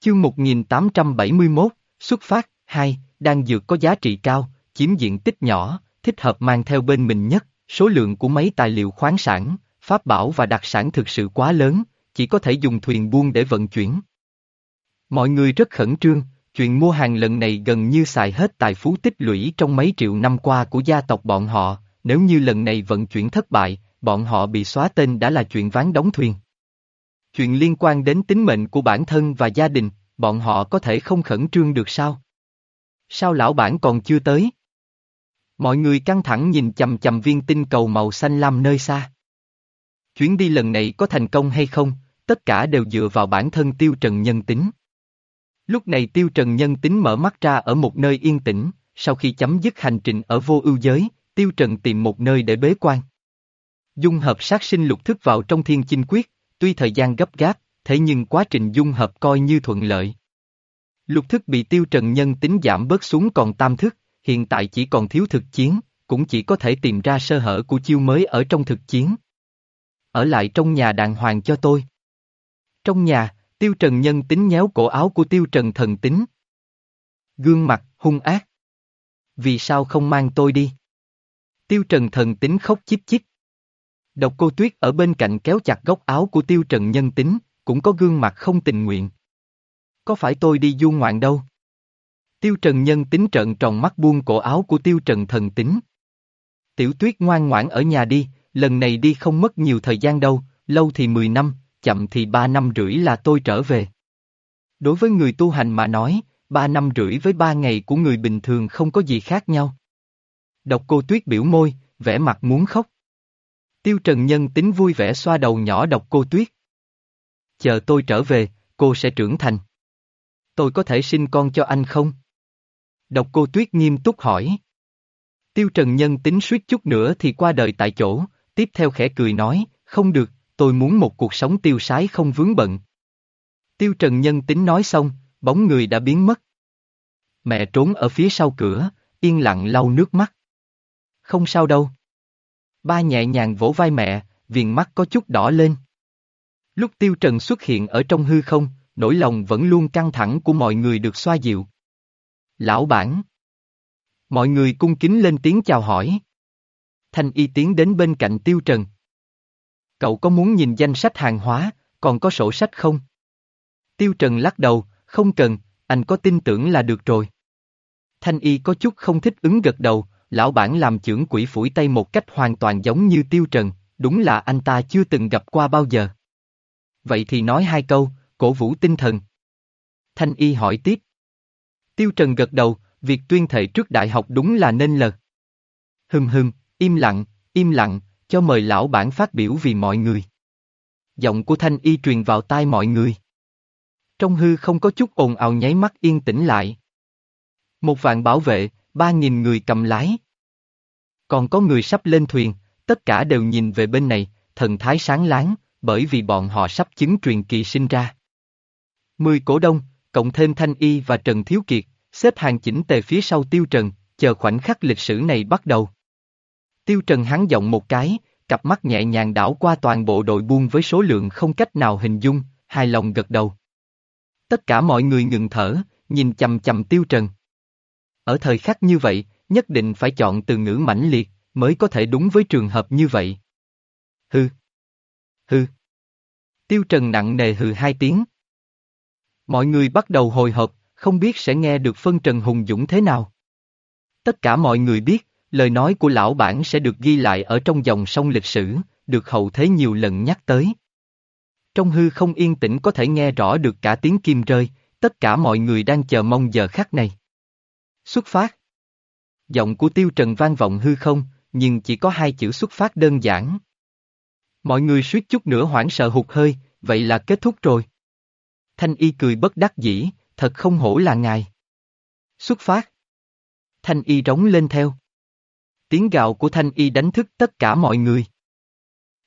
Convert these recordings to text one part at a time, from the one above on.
Chương 1871, xuất phát, 2, đang dược có giá trị cao, chiếm diện tích nhỏ, thích hợp mang theo bên mình nhất, số lượng của mấy tài liệu khoáng sản, pháp bảo và đặc sản thực sự quá lớn, chỉ có thể dùng thuyền buôn để vận chuyển. Mọi người rất khẩn trương, chuyện mua hàng lần này gần như xài hết tài phú tích lũy trong mấy triệu năm qua của gia tộc bọn họ, nếu như lần này vận chuyển thất bại, bọn họ bị xóa tên đã là chuyện ván đóng thuyền. Chuyện liên quan đến tính mệnh của bản thân và gia đình, bọn họ có thể không khẩn trương được sao? Sao lão bản còn chưa tới? Mọi người căng thẳng nhìn chầm chầm viên tinh cầu màu xanh lam nơi xa. Chuyến đi lần này có thành công hay không, tất cả đều dựa vào bản thân tiêu trần nhân tính. Lúc này tiêu trần nhân tính mở mắt ra ở một nơi yên tĩnh, sau khi chấm dứt hành trình ở vô ưu giới, tiêu trần tìm một nơi để bế quan. Dung hợp sát sinh lục thức vào trong thiên chinh quyết, tuy thời gian gấp gáp, thế nhưng quá trình dung hợp coi như thuận lợi. Lục thức bị tiêu trần nhân tính giảm bớt xuống còn tam thức, hiện tại chỉ còn thiếu thực chiến, cũng chỉ có thể tìm ra sơ hở của chiêu mới ở trong thực chiến. Ở lại trong nhà đàng hoàng cho tôi. Trong nhà, tiêu trần nhân tính nhéo cổ áo của tiêu trần thần tính. Gương mặt, hung ác. Vì sao không mang tôi đi? Tiêu trần thần tính khóc chíp chíp. Độc cô tuyết ở bên cạnh kéo chặt góc áo của tiêu trần nhân tính, cũng có gương mặt không tình nguyện. Có phải tôi đi du ngoạn đâu? Tiêu Trần Nhân tính trợn tròn mắt buông cổ áo của Tiêu Trần thần tính. Tiểu tuyết ngoan ngoãn ở nhà đi, lần này đi không mất nhiều thời gian đâu, lâu thì 10 năm, chậm thì 3 năm rưỡi là tôi trở về. Đối với người tu hành mà nói, 3 năm rưỡi với 3 ngày của người bình thường không có gì khác nhau. Độc cô tuyết biểu môi, vẻ mặt muốn khóc. Tiêu Trần Nhân tính vui vẻ xoa đầu nhỏ độc cô tuyết. Chờ tôi trở về, cô sẽ trưởng thành. Tôi có thể sinh con cho anh không? Độc cô Tuyết nghiêm túc hỏi. Tiêu Trần Nhân tính suýt chút nữa thì qua đời tại chỗ, tiếp theo khẽ cười nói, không được, tôi muốn một cuộc sống tiêu sái không vướng bận. Tiêu Trần Nhân tính nói xong, bóng người đã biến mất. Mẹ trốn ở phía sau cửa, yên lặng lau nước mắt. Không sao đâu. Ba nhẹ nhàng vỗ vai mẹ, viền mắt có chút đỏ lên. Lúc Tiêu Trần xuất hiện ở trong hư không, nỗi lòng vẫn luôn căng thẳng của mọi người được xoa dịu. Lão bản. Mọi người cung kính lên tiếng chào hỏi. Thanh y tiến đến bên cạnh Tiêu Trần. Cậu có muốn nhìn danh sách hàng hóa, còn có sổ sách không? Tiêu Trần lắc đầu, không cần, anh có tin tưởng là được rồi. Thanh y có chút không thích ứng gật đầu, lão bản làm trưởng quỷ phủi tay một cách hoàn toàn giống như Tiêu Trần, đúng là anh ta chưa từng gặp qua bao giờ. Vậy thì nói hai câu, cổ vũ tinh thần. Thanh y hỏi tiếp. Tiêu Trần gật đầu, việc tuyên thệ trước đại học đúng là nên lật. Hừm hừm, im lặng, im lặng, cho mời lão bản phát biểu vì mọi người. Giọng của Thanh y truyền vào tai mọi người. Trong hư không có chút ồn ào nháy mắt yên tĩnh lại. Một vạn bảo vệ, ba nghìn người cầm lái. Còn có người sắp lên thuyền, tất cả đều nhìn về bên này, thần thái sáng láng, bởi vì bọn họ sắp chứng truyền kỳ sinh ra. Mười cổ đông, cộng thêm Thanh Y và Trần Thiếu Kiệt, xếp hàng chỉnh tề phía sau Tiêu Trần, chờ khoảnh khắc lịch sử này bắt đầu. Tiêu Trần hắn giọng một cái, cặp mắt nhẹ nhàng đảo qua toàn bộ đội buôn với số lượng không cách nào hình dung, hài lòng gật đầu. Tất cả mọi người ngừng thở, nhìn chầm chầm Tiêu Trần. Ở thời khắc như vậy, nhất định phải chọn từ ngữ mãnh liệt, mới có thể đúng với trường hợp như vậy. Hư. Hư. Tiêu Trần nặng nề hừ hai tiếng. Mọi người bắt đầu hồi hộp, không biết sẽ nghe được phân trần hùng dũng thế nào. Tất cả mọi người biết, lời nói của lão bản sẽ được ghi lại ở trong dòng sông lịch sử, được hậu thế nhiều lần nhắc tới. Trong hư không yên tĩnh có thể nghe rõ được cả tiếng kim rơi, tất cả mọi người đang chờ mong giờ khắc này. Xuất phát. Giọng của Tiêu Trần vang vọng hư không, nhưng chỉ có hai chữ xuất phát đơn giản. Mọi người suýt chút nữa hoảng sợ hụt hơi, vậy là kết thúc rồi. Thanh y cười bất đắc dĩ, thật không hổ là ngài. Xuất phát. Thanh y rống lên theo. Tiếng gạo của thanh y đánh thức tất cả mọi người.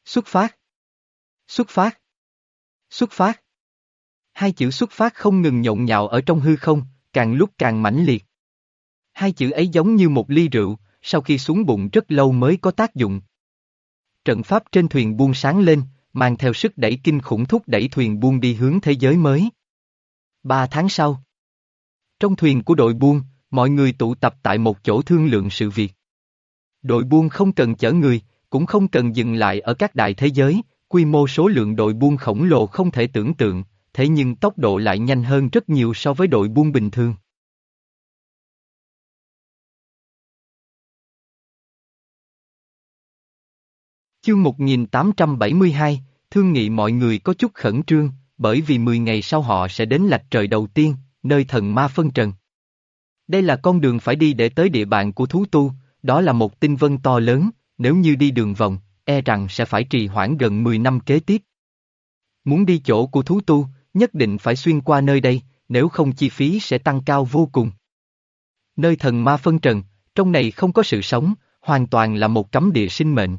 Xuất phát. Xuất phát. Xuất phát. Hai chữ xuất phát không ngừng nhộn nhạo ở trong hư không, càng lúc càng mãnh liệt. Hai chữ ấy giống như một ly rượu, sau khi xuống bụng rất lâu mới có tác dụng. Trận pháp trên thuyền buông sáng lên, mang theo sức đẩy kinh khủng thúc đẩy thuyền buông đi hướng thế giới mới. Ba tháng sau. Trong thuyền của đội buôn, mọi người tụ tập tại một chỗ thương lượng sự việc. Đội buôn không cần chở người, cũng không cần dừng lại ở các đại thế giới, quy mô số lượng đội buôn khổng lồ không thể tưởng tượng, thế nhưng tốc độ lại nhanh hơn rất nhiều so với đội buôn bình thường. Chương 1872, thương nghị mọi người có chút khẩn trương, bởi vì 10 ngày sau họ sẽ đến lạch trời đầu tiên, nơi thần ma phân trần. Đây là con đường phải đi để tới địa bàn của thú tu, đó là một tinh vân to lớn, nếu như đi đường vòng, e rằng sẽ phải trì hoãn gần 10 năm kế tiếp. Muốn đi chỗ của thú tu, nhất định phải xuyên qua nơi đây, nếu không chi phí sẽ tăng cao vô cùng. Nơi thần ma phân trần, trong này không có sự sống, hoàn toàn là một cấm địa sinh mệnh.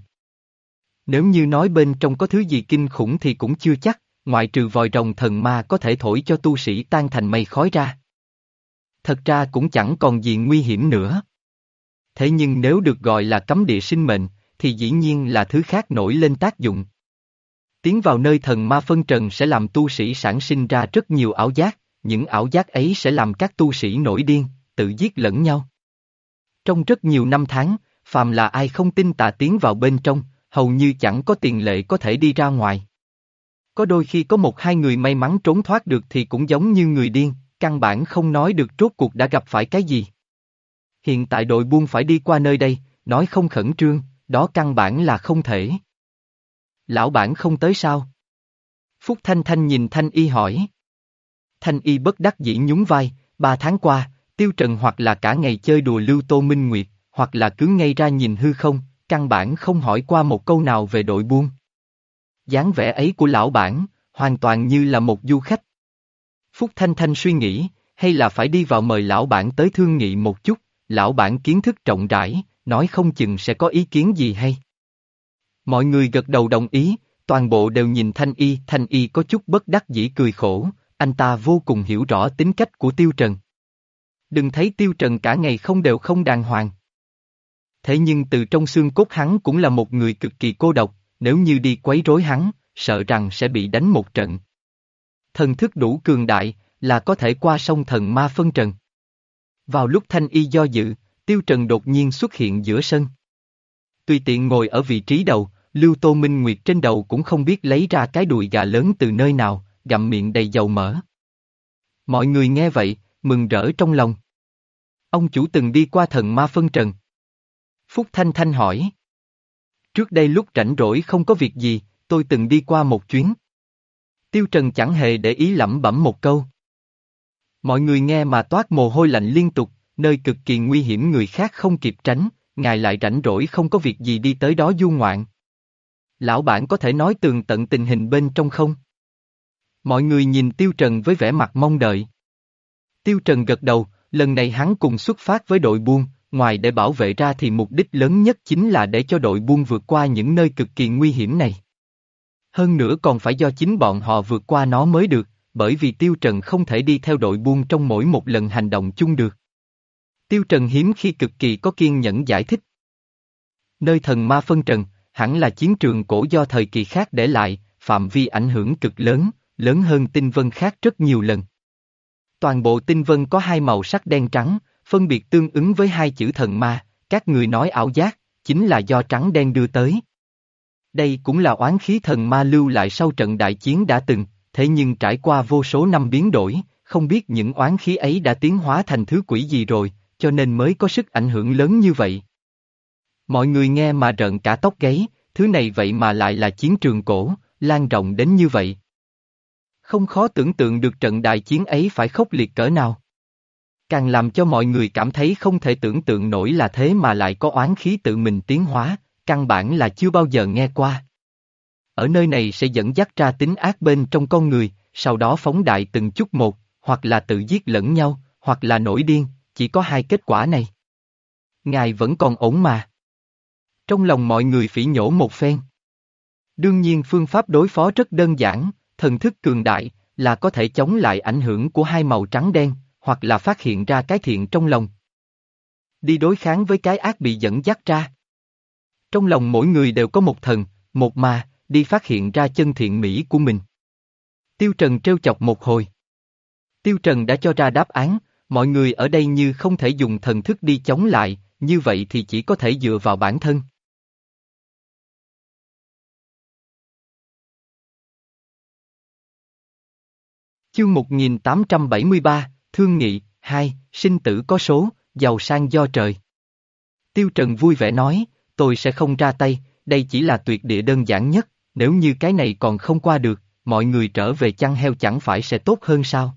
Nếu như nói bên trong có thứ gì kinh khủng thì cũng chưa chắc, ngoại trừ vòi rồng thần ma có thể thổi cho tu sĩ tan thành mây khói ra. Thật ra cũng chẳng còn gì nguy hiểm nữa. Thế nhưng nếu được gọi là cấm địa sinh mệnh, thì dĩ nhiên là thứ khác nổi lên tác dụng. Tiến vào nơi thần ma phân trần sẽ làm tu sĩ sản sinh ra rất nhiều ảo giác, những ảo giác ấy sẽ làm các tu sĩ nổi điên, tự giết lẫn nhau. Trong rất nhiều năm tháng, phàm là ai không tin tà tiến vào bên trong, hầu như chẳng có tiền lệ có thể đi ra ngoài. Có đôi khi có một hai người may mắn trốn thoát được thì cũng giống như người điên, căn bản không nói được rốt cuộc đã gặp phải cái gì. Hiện tại đội buôn phải đi qua nơi đây, nói không khẩn trương, đó căn bản là không thể. Lão bản không tới sao? Phúc Thanh Thanh nhìn Thanh Y hỏi. Thanh Y bất đắc dĩ nhún vai, ba tháng qua, Tiêu Trần hoặc là cả ngày chơi đùa Lưu Tô Minh Nguyệt, hoặc là cứ ngay ra nhìn hư không, căn bản không hỏi qua một câu nào về đội buôn. dáng vẻ ấy của lão bản, hoàn toàn như là một du khách. Phúc Thanh Thanh suy nghĩ, hay là phải đi vào mời lão bản tới thương nghị một chút, lão bản kiến thức trọng rãi, nói không chừng sẽ có ý kiến gì hay. Mọi người gật đầu đồng ý, toàn bộ đều nhìn Thanh Y, Thanh Y có chút bất đắc dĩ cười khổ, anh ta vô cùng hiểu rõ tính cách của Tiêu Trần. Đừng thấy Tiêu Trần cả ngày không đều không đàng hoàng. Thế nhưng từ trong xương cốt hắn cũng là một người cực kỳ cô độc, nếu như đi quấy rối hắn, sợ rằng sẽ bị đánh một trận. Thần thức đủ cường đại, là có thể qua sông thần ma phân trần. Vào lúc Thanh Y do dự, Tiêu Trần đột nhiên xuất hiện giữa sân. Tùy tiện ngồi ở vị trí đầu, Lưu Tô Minh Nguyệt trên đầu cũng không biết lấy ra cái đùi gà lớn từ nơi nào, gặm miệng đầy dầu mỡ. Mọi người nghe vậy, mừng rỡ trong lòng. Ông chủ từng đi qua thần ma phân trần. Phúc Thanh Thanh hỏi. Trước đây lúc rảnh rỗi không có việc gì, tôi từng đi qua một chuyến. Tiêu Trần chẳng hề để ý lẩm bẩm một câu. Mọi người nghe mà toát mồ hôi lạnh liên tục, nơi cực kỳ nguy hiểm người khác không kịp tránh, ngài lại rảnh rỗi không có việc gì đi tới đó du ngoạn. Lão bản có thể nói tường tận tình hình bên trong không? Mọi người nhìn Tiêu Trần với vẻ mặt mong đợi. Tiêu Trần gật đầu, lần này hắn cùng xuất phát với đội buôn, ngoài để bảo vệ ra thì mục đích lớn nhất chính là để cho đội buôn vượt qua những nơi cực kỳ nguy hiểm này. Hơn nữa còn phải do chính bọn họ vượt qua nó mới được, bởi vì Tiêu Trần không thể đi theo đội buôn trong mỗi một lần hành động chung được. Tiêu Trần hiếm khi cực kỳ có kiên nhẫn giải thích. Nơi thần ma phân trần, hẳn là chiến trường cổ do thời kỳ khác để lại, phạm vi ảnh hưởng cực lớn, lớn hơn tinh vân khác rất nhiều lần. Toàn bộ tinh vân có hai màu sắc đen trắng, phân biệt tương ứng với hai chữ thần ma, các người nói ảo giác, chính là do trắng đen đưa tới. Đây cũng là oán khí thần ma lưu lại sau trận đại chiến đã từng, thế nhưng trải qua vô số năm biến đổi, không biết những oán khí ấy đã tiến hóa thành thứ quỷ gì rồi, cho nên mới có sức ảnh hưởng lớn như vậy. Mọi người nghe mà rợn cả tóc gáy, thứ này vậy mà lại là chiến trường cổ, lan rộng đến như vậy. Không khó tưởng tượng được trận đại chiến ấy phải khốc liệt cỡ nào. Càng làm cho mọi người cảm thấy không thể tưởng tượng nổi là thế mà lại có oán khí tự mình tiến hóa, căn bản là chưa bao giờ nghe qua. Ở nơi này sẽ dẫn dắt ra tính ác bên trong con người, sau đó phóng đại từng chút một, hoặc là tự giết lẫn nhau, hoặc là nổi điên, chỉ có hai kết quả này. Ngài vẫn còn ổn mà. Trong lòng mọi người phỉ nhổ một phen. Đương nhiên phương pháp đối phó rất đơn giản, thần thức cường đại, là có thể chống lại ảnh hưởng của hai màu trắng đen, hoặc là phát hiện ra cái thiện trong lòng. Đi đối kháng với cái ác bị dẫn dắt ra. Trong lòng mỗi người đều có một thần, một ma, đi phát hiện ra chân thiện mỹ của mình. Tiêu Trần trêu chọc một hồi. Tiêu Trần đã cho ra đáp án, mọi người ở đây như không thể dùng thần thức đi chống lại, như vậy thì chỉ có thể dựa vào bản thân. Chương 1873, Thương nghị, hai, sinh tử có số, giàu sang do trời. Tiêu Trần vui vẻ nói, tôi sẽ không ra tay, đây chỉ là tuyệt địa đơn giản nhất, nếu như cái này còn không qua được, mọi người trở về chăn heo chẳng phải sẽ tốt hơn sao?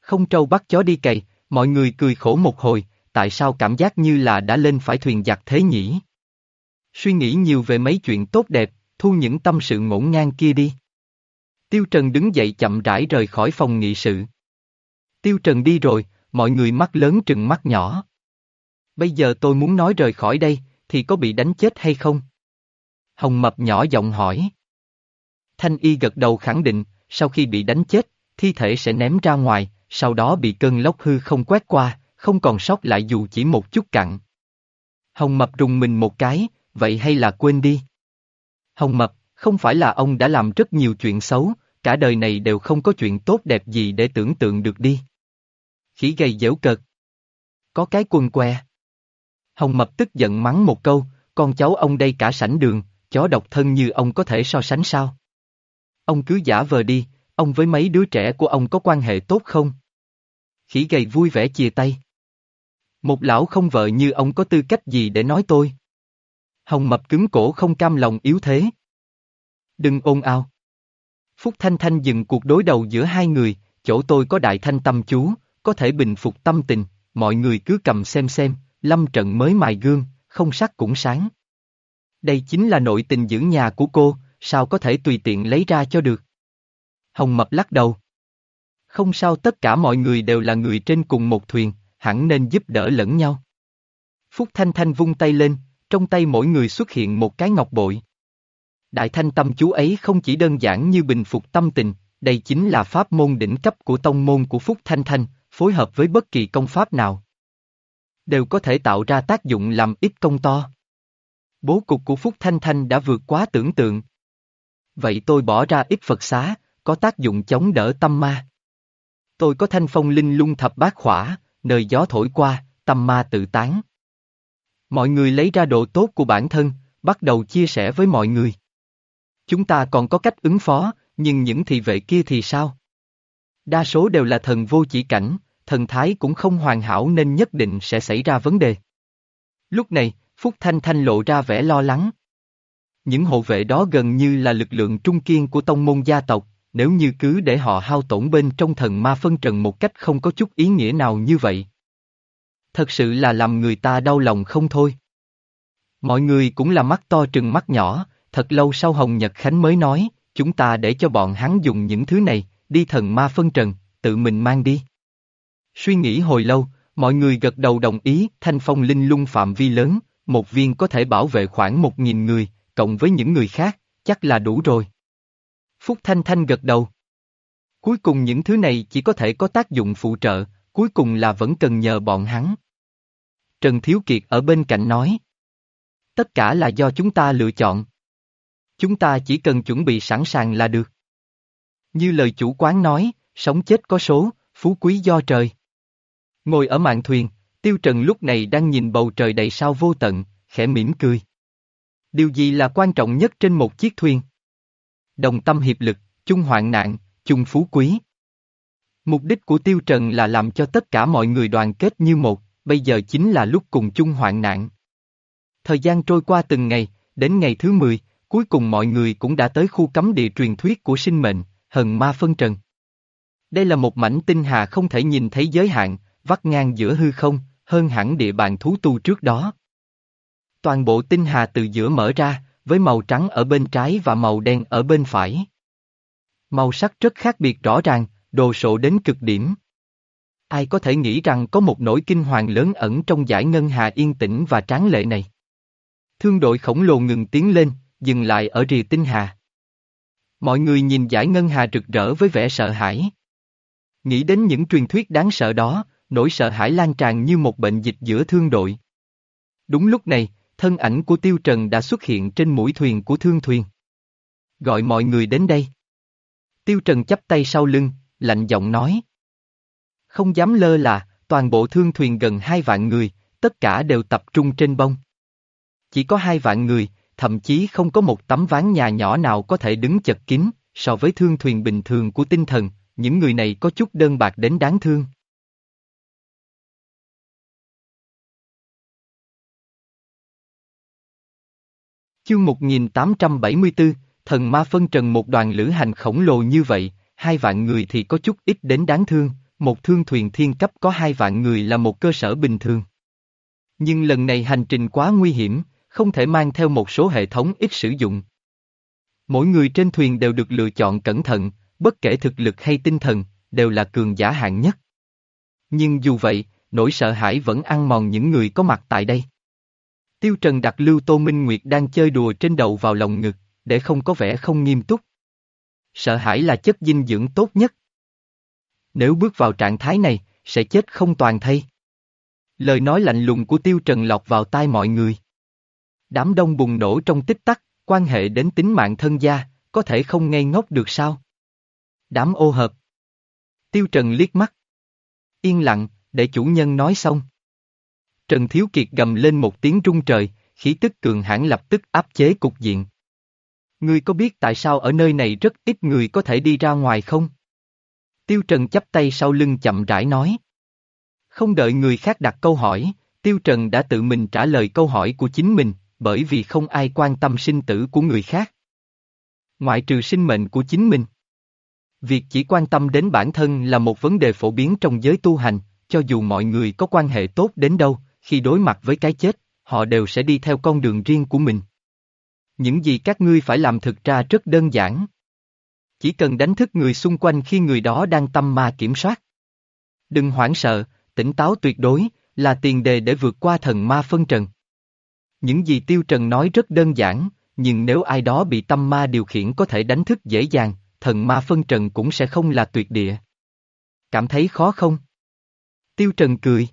Không trâu bắt chó đi cày, mọi người cười khổ một hồi, tại sao cảm giác như là đã lên phải thuyền giặc thế nhỉ? Suy nghĩ nhiều về mấy chuyện tốt đẹp, thu những tâm sự ngổn ngang kia đi. Tiêu Trần đứng dậy chậm rãi rời khỏi phòng nghị sự. Tiêu Trần đi rồi, mọi người mắt lớn trừng mắt nhỏ. Bây giờ tôi muốn nói rời khỏi đây, thì có bị đánh chết hay không? Hồng Mập nhỏ giọng hỏi. Thanh Y gật đầu khẳng định, sau khi bị đánh chết, thi thể sẽ ném ra ngoài, sau đó bị cơn lốc hư không quét qua, không còn sót lại dù chỉ một chút cặn. Hồng Mập rùng mình một cái, vậy hay là quên đi. Hồng Mập, không phải là ông đã làm rất nhiều chuyện xấu, cả đời này đều không có chuyện tốt đẹp gì để tưởng tượng được đi. Khỉ gầy dễu cợt. Có cái quần que. Hồng Mập tức giận mắng một câu, con cháu ông đây cả sảnh đường, chó độc thân như ông có thể so sánh sao? Ông cứ giả vờ đi, ông với mấy đứa trẻ của ông có quan hệ tốt không? Khỉ gầy vui vẻ chia tay. Một lão không vợ như ông có tư cách gì để nói tôi? Hồng Mập cứng cổ không cam lòng yếu thế. Đừng ôn ao. Phúc Thanh Thanh dừng cuộc đối đầu giữa hai người, chỗ tôi có đại thanh tâm chú, có thể bình phục tâm tình, mọi người cứ cầm xem xem, lâm trận mới mài gương, không sắc cũng sáng. Đây chính là nội tình giữ nhà của cô, sao có thể tùy tiện lấy ra cho được. Hồng Mập lắc đầu. Không sao tất cả mọi người đều là người trên cùng một thuyền, hẳn nên giúp đỡ lẫn nhau. Phúc Thanh Thanh vung tay lên, trong tay mỗi người xuất hiện một cái ngọc bội. Đại thanh tâm chú ấy không chỉ đơn giản như bình phục tâm tình, đây chính là pháp môn đỉnh cấp của tông môn của Phúc Thanh Thanh, phối hợp với bất kỳ công pháp nào. Đều có thể tạo ra tác dụng làm ít công to. Bố cục của Phúc Thanh Thanh đã vượt quá tưởng tượng. Vậy tôi bỏ ra ít Phật xá, có tác dụng chống đỡ tâm ma. Tôi có thanh phong linh lung thập bát khỏa, nơi gió thổi qua, tâm ma tự tán. Mọi người lấy ra độ tốt của bản thân, bắt đầu chia sẻ với mọi người. Chúng ta còn có cách ứng phó, nhưng những thị vệ kia thì sao? Đa số đều là thần vô chỉ cảnh, thần thái cũng không hoàn hảo nên nhất định sẽ xảy ra vấn đề. Lúc này, Phúc Thanh Thanh lộ ra vẻ lo lắng. Những hộ vệ đó gần như là lực lượng trung kiên của tông môn gia tộc, nếu như cứ để họ hao tổn bên trong thần ma phân trần một cách không có chút ý nghĩa nào như vậy. Thật sự là làm người ta đau lòng không thôi. Mọi người cũng là mắt to trừng mắt nhỏ, thật lâu sau Hồng Nhật Khánh mới nói, chúng ta để cho bọn hắn dùng những thứ này, đi thần ma phân trần, tự mình mang đi. Suy nghĩ hồi lâu, mọi người gật đầu đồng ý, thanh phong linh lung phạm vi lớn, một viên có thể bảo vệ khoảng một nghìn người, cộng với những người khác, chắc là đủ rồi. Phúc Thanh Thanh gật đầu. Cuối cùng những thứ này chỉ có thể có tác dụng phụ trợ, cuối cùng là vẫn cần nhờ bọn hắn. Trần Thiếu Kiệt ở bên cạnh nói. Tất cả là do chúng ta lựa chọn. Chúng ta chỉ cần chuẩn bị sẵn sàng là được. Như lời chủ quán nói, sống chết có số, phú quý do trời. Ngồi ở mạn thuyền, Tiêu Trần lúc này đang nhìn bầu trời đầy sao vô tận, khẽ mỉm cười. Điều gì là quan trọng nhất trên một chiếc thuyền? Đồng tâm hiệp lực, chung hoạn nạn, chung phú quý. Mục đích của Tiêu Trần là làm cho tất cả mọi người đoàn kết như một, bây giờ chính là lúc cùng chung hoạn nạn. Thời gian trôi qua từng ngày, đến ngày thứ 10, cuối cùng mọi người cũng đã tới khu cấm địa truyền thuyết của sinh mệnh, hần ma phân trần. Đây là một mảnh tinh hà không thể nhìn thấy giới hạn, vắt ngang giữa hư không, hơn hẳn địa bàn thú tu trước đó. Toàn bộ tinh hà từ giữa mở ra, với màu trắng ở bên trái và màu đen ở bên phải. Màu sắc rất khác biệt rõ ràng, đồ sộ đến cực điểm. Ai có thể nghĩ rằng có một nỗi kinh hoàng lớn ẩn trong giải ngân hà yên tĩnh và tráng lệ này. Thương đội khổng lồ ngừng tiến lên, dừng lại ở rìa tinh hà. Mọi người nhìn giải ngân hà rực rỡ với vẻ sợ hãi. Nghĩ đến những truyền thuyết đáng sợ đó, nỗi sợ hãi lan tràn như một bệnh dịch giữa thương đội. Đúng lúc này, thân ảnh của Tiêu Trần đã xuất hiện trên mũi thuyền của thương thuyền. Gọi mọi người đến đây. Tiêu Trần chắp tay sau lưng, lạnh giọng nói. Không dám lơ là, toàn bộ thương thuyền gần hai vạn người, tất cả đều tập trung trên bông. Chỉ có hai vạn người, thậm chí không có một tấm ván nhà nhỏ nào có thể đứng chật kín, so với thương thuyền bình thường của tinh thần, những người này có chút đơn bạc đến đáng thương. Chương 1874, thần ma phân trần một đoàn lữ hành khổng lồ như vậy, hai vạn người thì có chút ít đến đáng thương, một thương thuyền thiên cấp có hai vạn người là một cơ sở bình thường. Nhưng lần này hành trình quá nguy hiểm, không thể mang theo một số hệ thống ít sử dụng. Mỗi người trên thuyền đều được lựa chọn cẩn thận, bất kể thực lực hay tinh thần, đều là cường giả hạng nhất. Nhưng dù vậy, nỗi sợ hãi vẫn ăn mòn những người có mặt tại đây. Tiêu Trần đặt Lưu Tô Minh Nguyệt đang chơi đùa trên đầu vào lòng ngực, để không có vẻ không nghiêm túc. Sợ hãi là chất dinh dưỡng tốt nhất. Nếu bước vào trạng thái này, sẽ chết không toàn thây. Lời nói lạnh lùng của Tiêu Trần lọt vào tai mọi người. Đám đông bùng nổ trong tích tắc, quan hệ đến tính mạng thân gia, có thể không ngây ngốc được sao? Đám ô hợp. Tiêu Trần liếc mắt. Yên lặng, để chủ nhân nói xong. Trần Thiếu Kiệt gầm lên một tiếng rung trời, khí tức cường hãn lập tức áp chế cục diện. Ngươi có biết tại sao ở nơi này rất ít người có thể đi ra ngoài không? Tiêu Trần chắp tay sau lưng chậm rãi nói. Không đợi người khác đặt câu hỏi, Tiêu Trần đã tự mình trả lời câu hỏi của chính mình, bởi vì không ai quan tâm sinh tử của người khác. Ngoại trừ sinh mệnh của chính mình. Việc chỉ quan tâm đến bản thân là một vấn đề phổ biến trong giới tu hành, cho dù mọi người có quan hệ tốt đến đâu, khi đối mặt với cái chết, họ đều sẽ đi theo con đường riêng của mình. Những gì các ngươi phải làm thực ra rất đơn giản. Chỉ cần đánh thức người xung quanh khi người đó đang tâm ma kiểm soát. Đừng hoảng sợ, tỉnh táo tuyệt đối, là tiền đề để vượt qua thần ma phân trần. Những gì Tiêu Trần nói rất đơn giản, nhưng nếu ai đó bị tâm ma điều khiển có thể đánh thức dễ dàng, thần ma phân trần cũng sẽ không là tuyệt địa. Cảm thấy khó không? Tiêu Trần cười.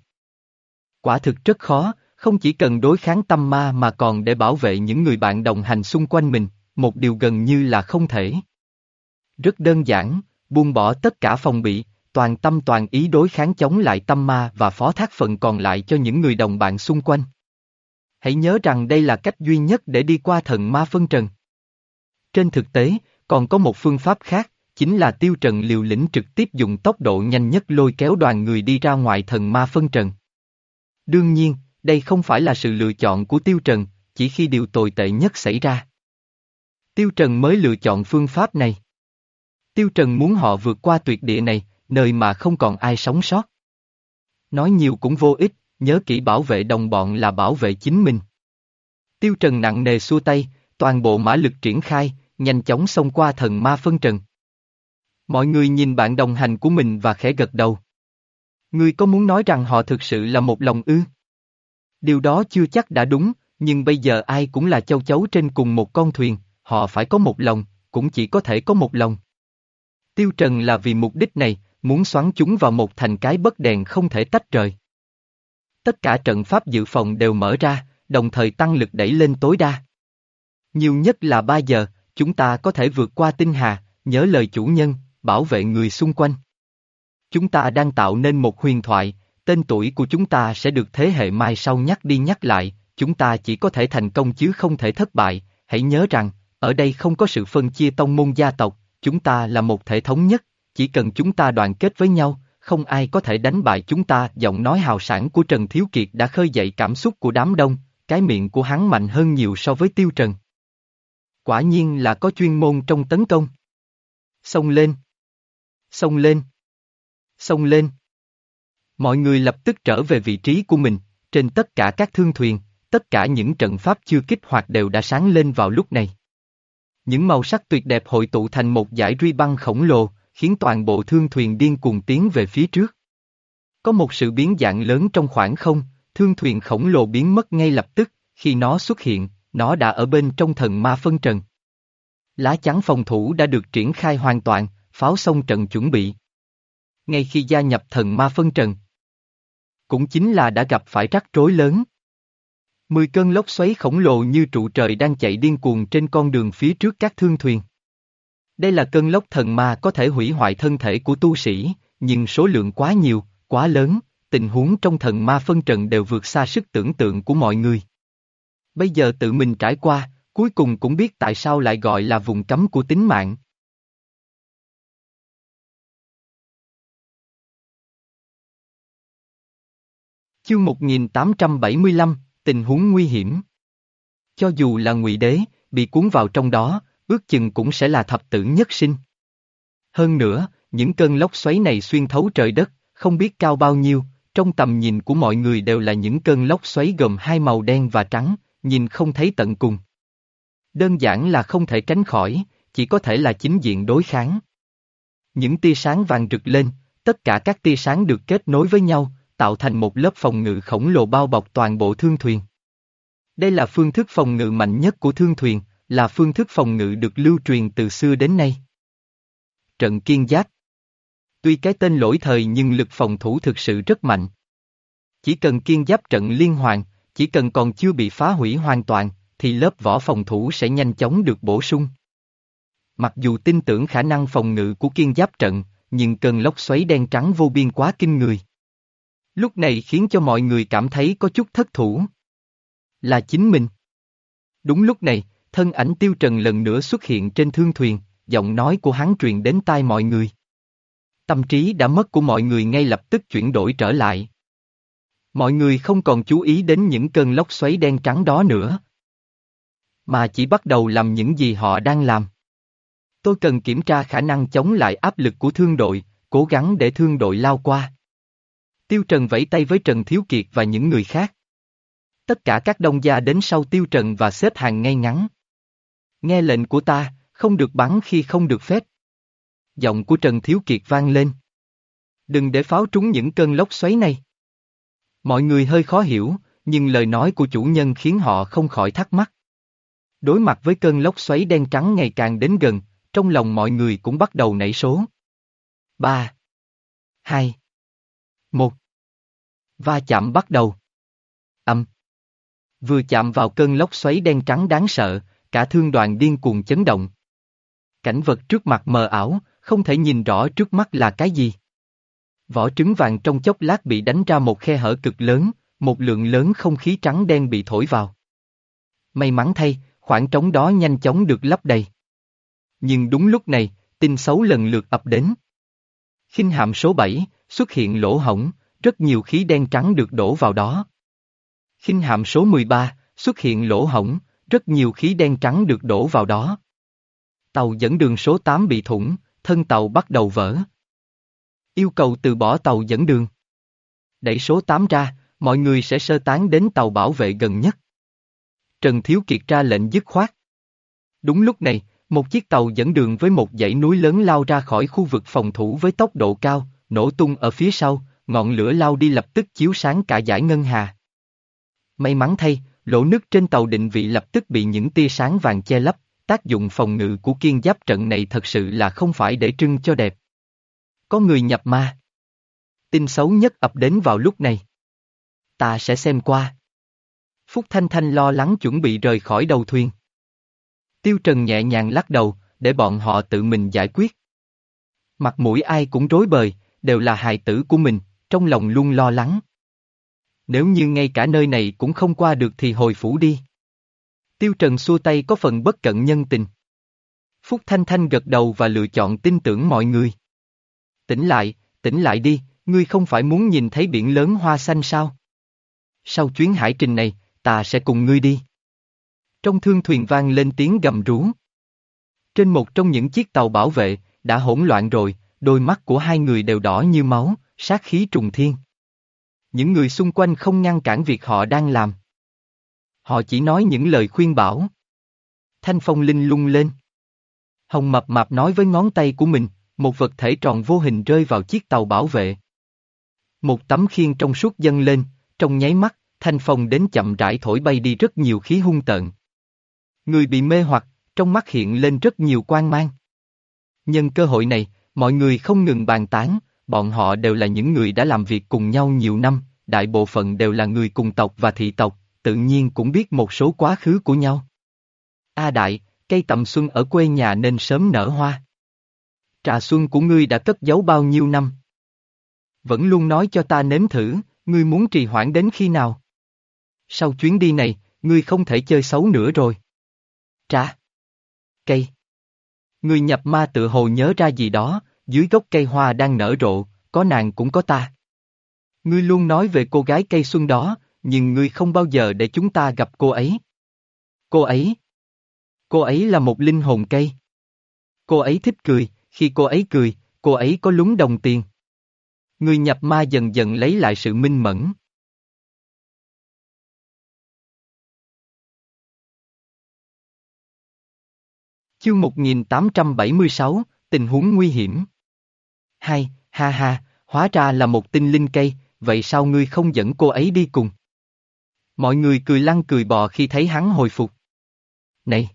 Quả thực rất khó, không chỉ cần đối kháng tâm ma mà còn để bảo vệ những người bạn đồng hành xung quanh mình, một điều gần như là không thể. Rất đơn giản, buông bỏ tất cả phòng bị, toàn tâm toàn ý đối kháng chống lại tâm ma và phó thác phần còn lại cho những người đồng bạn xung quanh. Hãy nhớ rằng đây là cách duy nhất để đi qua thần ma phân trần. Trên thực tế, còn có một phương pháp khác, chính là tiêu trần liều lĩnh trực tiếp dùng tốc độ nhanh nhất lôi kéo đoàn người đi ra ngoài thần ma phân trần. Đương nhiên, đây không phải là sự lựa chọn của tiêu trần, chỉ khi điều tồi tệ nhất xảy ra. Tiêu trần mới lựa chọn phương pháp này. Tiêu trần muốn họ vượt qua tuyệt địa này, nơi mà không còn ai sống sót. Nói nhiều cũng vô ích, nhớ kỹ bảo vệ đồng bọn là bảo vệ chính mình. Tiêu Trần nặng nề xua tay, toàn bộ mã lực triển khai, nhanh chóng xông qua thần ma phân trần. Mọi người nhìn bạn đồng hành của mình và khẽ gật đầu. Ngươi có muốn nói rằng họ thực sự là một lòng ư? Điều đó chưa chắc đã đúng, nhưng bây giờ ai cũng là châu chấu trên cùng một con thuyền, họ phải có một lòng, cũng chỉ có thể có một lòng. Tiêu Trần là vì mục đích này, muốn xoắn chúng vào một thành cái bất đèn không thể tách rời. Tất cả trận pháp dự phòng đều mở ra, đồng thời tăng lực đẩy lên tối đa. Nhiều nhất là 3 giờ, chúng ta có thể vượt qua tinh hà, nhớ lời chủ nhân, bảo vệ người xung quanh. Chúng ta đang tạo nên một huyền thoại, tên tuổi của chúng ta sẽ được thế hệ mai sau nhắc đi nhắc lại, chúng ta chỉ có thể thành công chứ không thể thất bại, hãy nhớ rằng, ở đây không có sự phân chia tông môn gia tộc, chúng ta là một thể thống nhất, chỉ cần chúng ta đoàn kết với nhau, không ai có thể đánh bại chúng ta. Giọng nói hào sản của Trần Thiếu Kiệt đã khơi dậy cảm xúc của đám đông, cái miệng của hắn mạnh hơn nhiều so với Tiêu Trần. Quả nhiên là có chuyên môn trong tấn công. Xông lên. Xông lên. Xông lên. Mọi người lập tức trở về vị trí của mình, trên tất cả các thương thuyền, tất cả những trận pháp chưa kích hoạt đều đã sáng lên vào lúc này. Những màu sắc tuyệt đẹp hội tụ thành một dải ruy băng khổng lồ, khiến toàn bộ thương thuyền điên cuồng tiến về phía trước. Có một sự biến dạng lớn trong khoảng không, thương thuyền khổng lồ biến mất ngay lập tức, khi nó xuất hiện, nó đã ở bên trong thần ma phân trần. Lá chắn phòng thủ đã được triển khai hoàn toàn, pháo xong trận chuẩn bị. Ngay khi gia nhập thần ma phân trần, cũng chính là đã gặp phải rắc rối lớn. Mười cơn lốc xoáy khổng lồ như trụ trời đang chạy điên cuồng trên con đường phía trước các thương thuyền. Đây là cơn lốc thần ma có thể hủy hoại thân thể của tu sĩ, nhưng số lượng quá nhiều, quá lớn, tình huống trong thần ma phân trận đều vượt xa sức tưởng tượng của mọi người. Bây giờ tự mình trải qua, cuối cùng cũng biết tại sao lại gọi là vùng cấm của tính mạng. Chương 1875, tình huống nguy hiểm. Cho dù là ngụy đế, bị cuốn vào trong đó, ước chừng cũng sẽ là thập tử nhất sinh. Hơn nữa, những cơn lốc xoáy này xuyên thấu trời đất, không biết cao bao nhiêu, trong tầm nhìn của mọi người đều là những cơn lốc xoáy gồm hai màu đen và trắng, nhìn không thấy tận cùng. Đơn giản là không thể tránh khỏi, chỉ có thể là chính diện đối kháng. Những tia sáng vàng rực lên, tất cả các tia sáng được kết nối với nhau, tạo thành một lớp phòng ngự khổng lồ bao bọc toàn bộ thương thuyền. Đây là phương thức phòng ngự mạnh nhất của thương thuyền, là phương thức phòng ngự được lưu truyền từ xưa đến nay. Trận kiên giáp Tuy cái tên lỗi thời nhưng lực phòng thủ thực sự rất mạnh. Chỉ cần kiên giáp trận liên hoàn, chỉ cần còn chưa bị phá hủy hoàn toàn, thì lớp vỏ phòng thủ sẽ nhanh chóng được bổ sung. Mặc dù tin tưởng khả năng phòng ngự của kiên giáp trận, nhưng cơn lốc xoáy đen trắng vô biên quá kinh người. Lúc này khiến cho mọi người cảm thấy có chút thất thủ. Là chính mình. Đúng lúc này, thân ảnh tiêu trần lần nữa xuất hiện trên thương thuyền, giọng nói của hắn truyền đến tai mọi người. Tâm trí đã mất của mọi người ngay lập tức chuyển đổi trở lại. Mọi người không còn chú ý đến những cơn lốc xoáy đen trắng đó nữa. Mà chỉ bắt đầu làm những gì họ đang làm. Tôi cần kiểm tra khả năng chống lại áp lực của thương đội, cố gắng để thương đội lao qua. Tiêu Trần vẫy tay với Trần Thiếu Kiệt và những người khác. Tất cả các đông gia đến sau Tiêu Trần và xếp hàng ngay ngắn. Nghe lệnh của ta, không được bắn khi không được phép. Giọng của Trần Thiếu Kiệt vang lên. Đừng để pháo trúng những cơn lốc xoáy này. Mọi người hơi khó hiểu, nhưng lời nói của chủ nhân khiến họ không khỏi thắc mắc. Đối mặt với cơn lốc xoáy đen trắng ngày càng đến gần, trong lòng mọi người cũng bắt đầu nảy số. 3. 2. 1. Va chạm bắt đầu. Âm. Vừa chạm vào cơn lốc xoáy đen trắng đáng sợ, cả thương đoàn điên cuồng chấn động. Cảnh vật trước mặt mờ ảo, không thể nhìn rõ trước mắt là cái gì. Vỏ trứng vàng trong chốc lát bị đánh ra một khe hở cực lớn, một lượng lớn không khí trắng đen bị thổi vào. May mắn thay, khoảng trống đó nhanh chóng được lấp đầy. Nhưng đúng lúc này, tin xấu lần lượt ập đến. Khinh hạm số 7, xuất hiện lỗ hổng, rất nhiều khí đen trắng được đổ vào đó. Khinh hạm số 13, xuất hiện lỗ hổng, rất nhiều khí đen trắng được đổ vào đó. Tàu dẫn đường số 8 bị thủng, thân tàu bắt đầu vỡ. Yêu cầu từ bỏ tàu dẫn đường. Đẩy số 8 ra, mọi người sẽ sơ tán đến tàu bảo vệ gần nhất. Trần Thiếu Kiệt ra lệnh dứt khoát. Đúng lúc này, một chiếc tàu dẫn đường với một dãy núi lớn lao ra khỏi khu vực phòng thủ với tốc độ cao, nổ tung ở phía sau, ngọn lửa lao đi lập tức chiếu sáng cả dải ngân hà. May mắn thay, lỗ nứt trên tàu định vị lập tức bị những tia sáng vàng che lấp, tác dụng phòng ngự của kiên giáp trận này thật sự là không phải để trưng cho đẹp. Có người nhập ma. Tin xấu nhất ập đến vào lúc này. Ta sẽ xem qua. Phúc Thanh Thanh lo lắng chuẩn bị rời khỏi đầu thuyền. Tiêu Trần nhẹ nhàng lắc đầu, để bọn họ tự mình giải quyết. Mặt mũi ai cũng rối bời, đều là hài tử của mình, trong lòng luôn lo lắng. Nếu như ngay cả nơi này cũng không qua được thì hồi phủ đi. Tiêu Trần xua tay có phần bất cận nhân tình. Phúc Thanh Thanh gật đầu và lựa chọn tin tưởng mọi người. Tỉnh lại, tỉnh lại đi, ngươi không phải muốn nhìn thấy biển lớn hoa xanh sao? Sau chuyến hải trình này, ta sẽ cùng ngươi đi. Trong thương thuyền vang lên tiếng gầm rú. Trên một trong những chiếc tàu bảo vệ, đã hỗn loạn rồi, đôi mắt của hai người đều đỏ như máu, sát khí trùng thiên. Những người xung quanh không ngăn cản việc họ đang làm. Họ chỉ nói những lời khuyên bảo. Thanh phong linh lung lên. Hồng mập mạp nói với ngón tay của mình, một vật thể tròn vô hình rơi vào chiếc tàu bảo vệ. Một tấm khiên trong suốt dâng lên, trong nháy mắt, thanh phong đến chậm rãi thổi bay đi rất nhiều khí hung tợn. Người bị mê hoặc, trong mắt hiện lên rất nhiều quan mang. Nhân cơ hội này, mọi người không ngừng bàn tán, bọn họ đều là những người đã làm việc cùng nhau nhiều năm, đại bộ phận đều là người cùng tộc và thị tộc, tự nhiên cũng biết một số quá khứ của nhau. A đại, cây tầm xuân ở quê nhà nên sớm nở hoa. Trà xuân của ngươi đã cất giấu bao nhiêu năm? Vẫn luôn nói cho ta nếm thử, ngươi muốn trì hoãn đến khi nào? Sau chuyến đi này, ngươi không thể chơi xấu nữa rồi. Trà. Cây. Ngươi nhập ma tự hồ nhớ ra gì đó, dưới gốc cây hoa đang nở rộ, có nàng cũng có ta. Ngươi luôn nói về cô gái cây xuân đó, nhưng ngươi không bao giờ để chúng ta gặp cô ấy. Cô ấy. Cô ấy là một linh hồn cây. Cô ấy thích cười, khi cô ấy cười, cô ấy có lúng đồng tiền. Người nhập ma dần dần lấy lại sự minh mẫn. Chương 1876, tình huống nguy hiểm. Hai, ha ha, hóa ra là một tinh linh cây, vậy sao ngươi không dẫn cô ấy đi cùng? Mọi người cười lăn cười bò khi thấy hắn hồi phục. Này!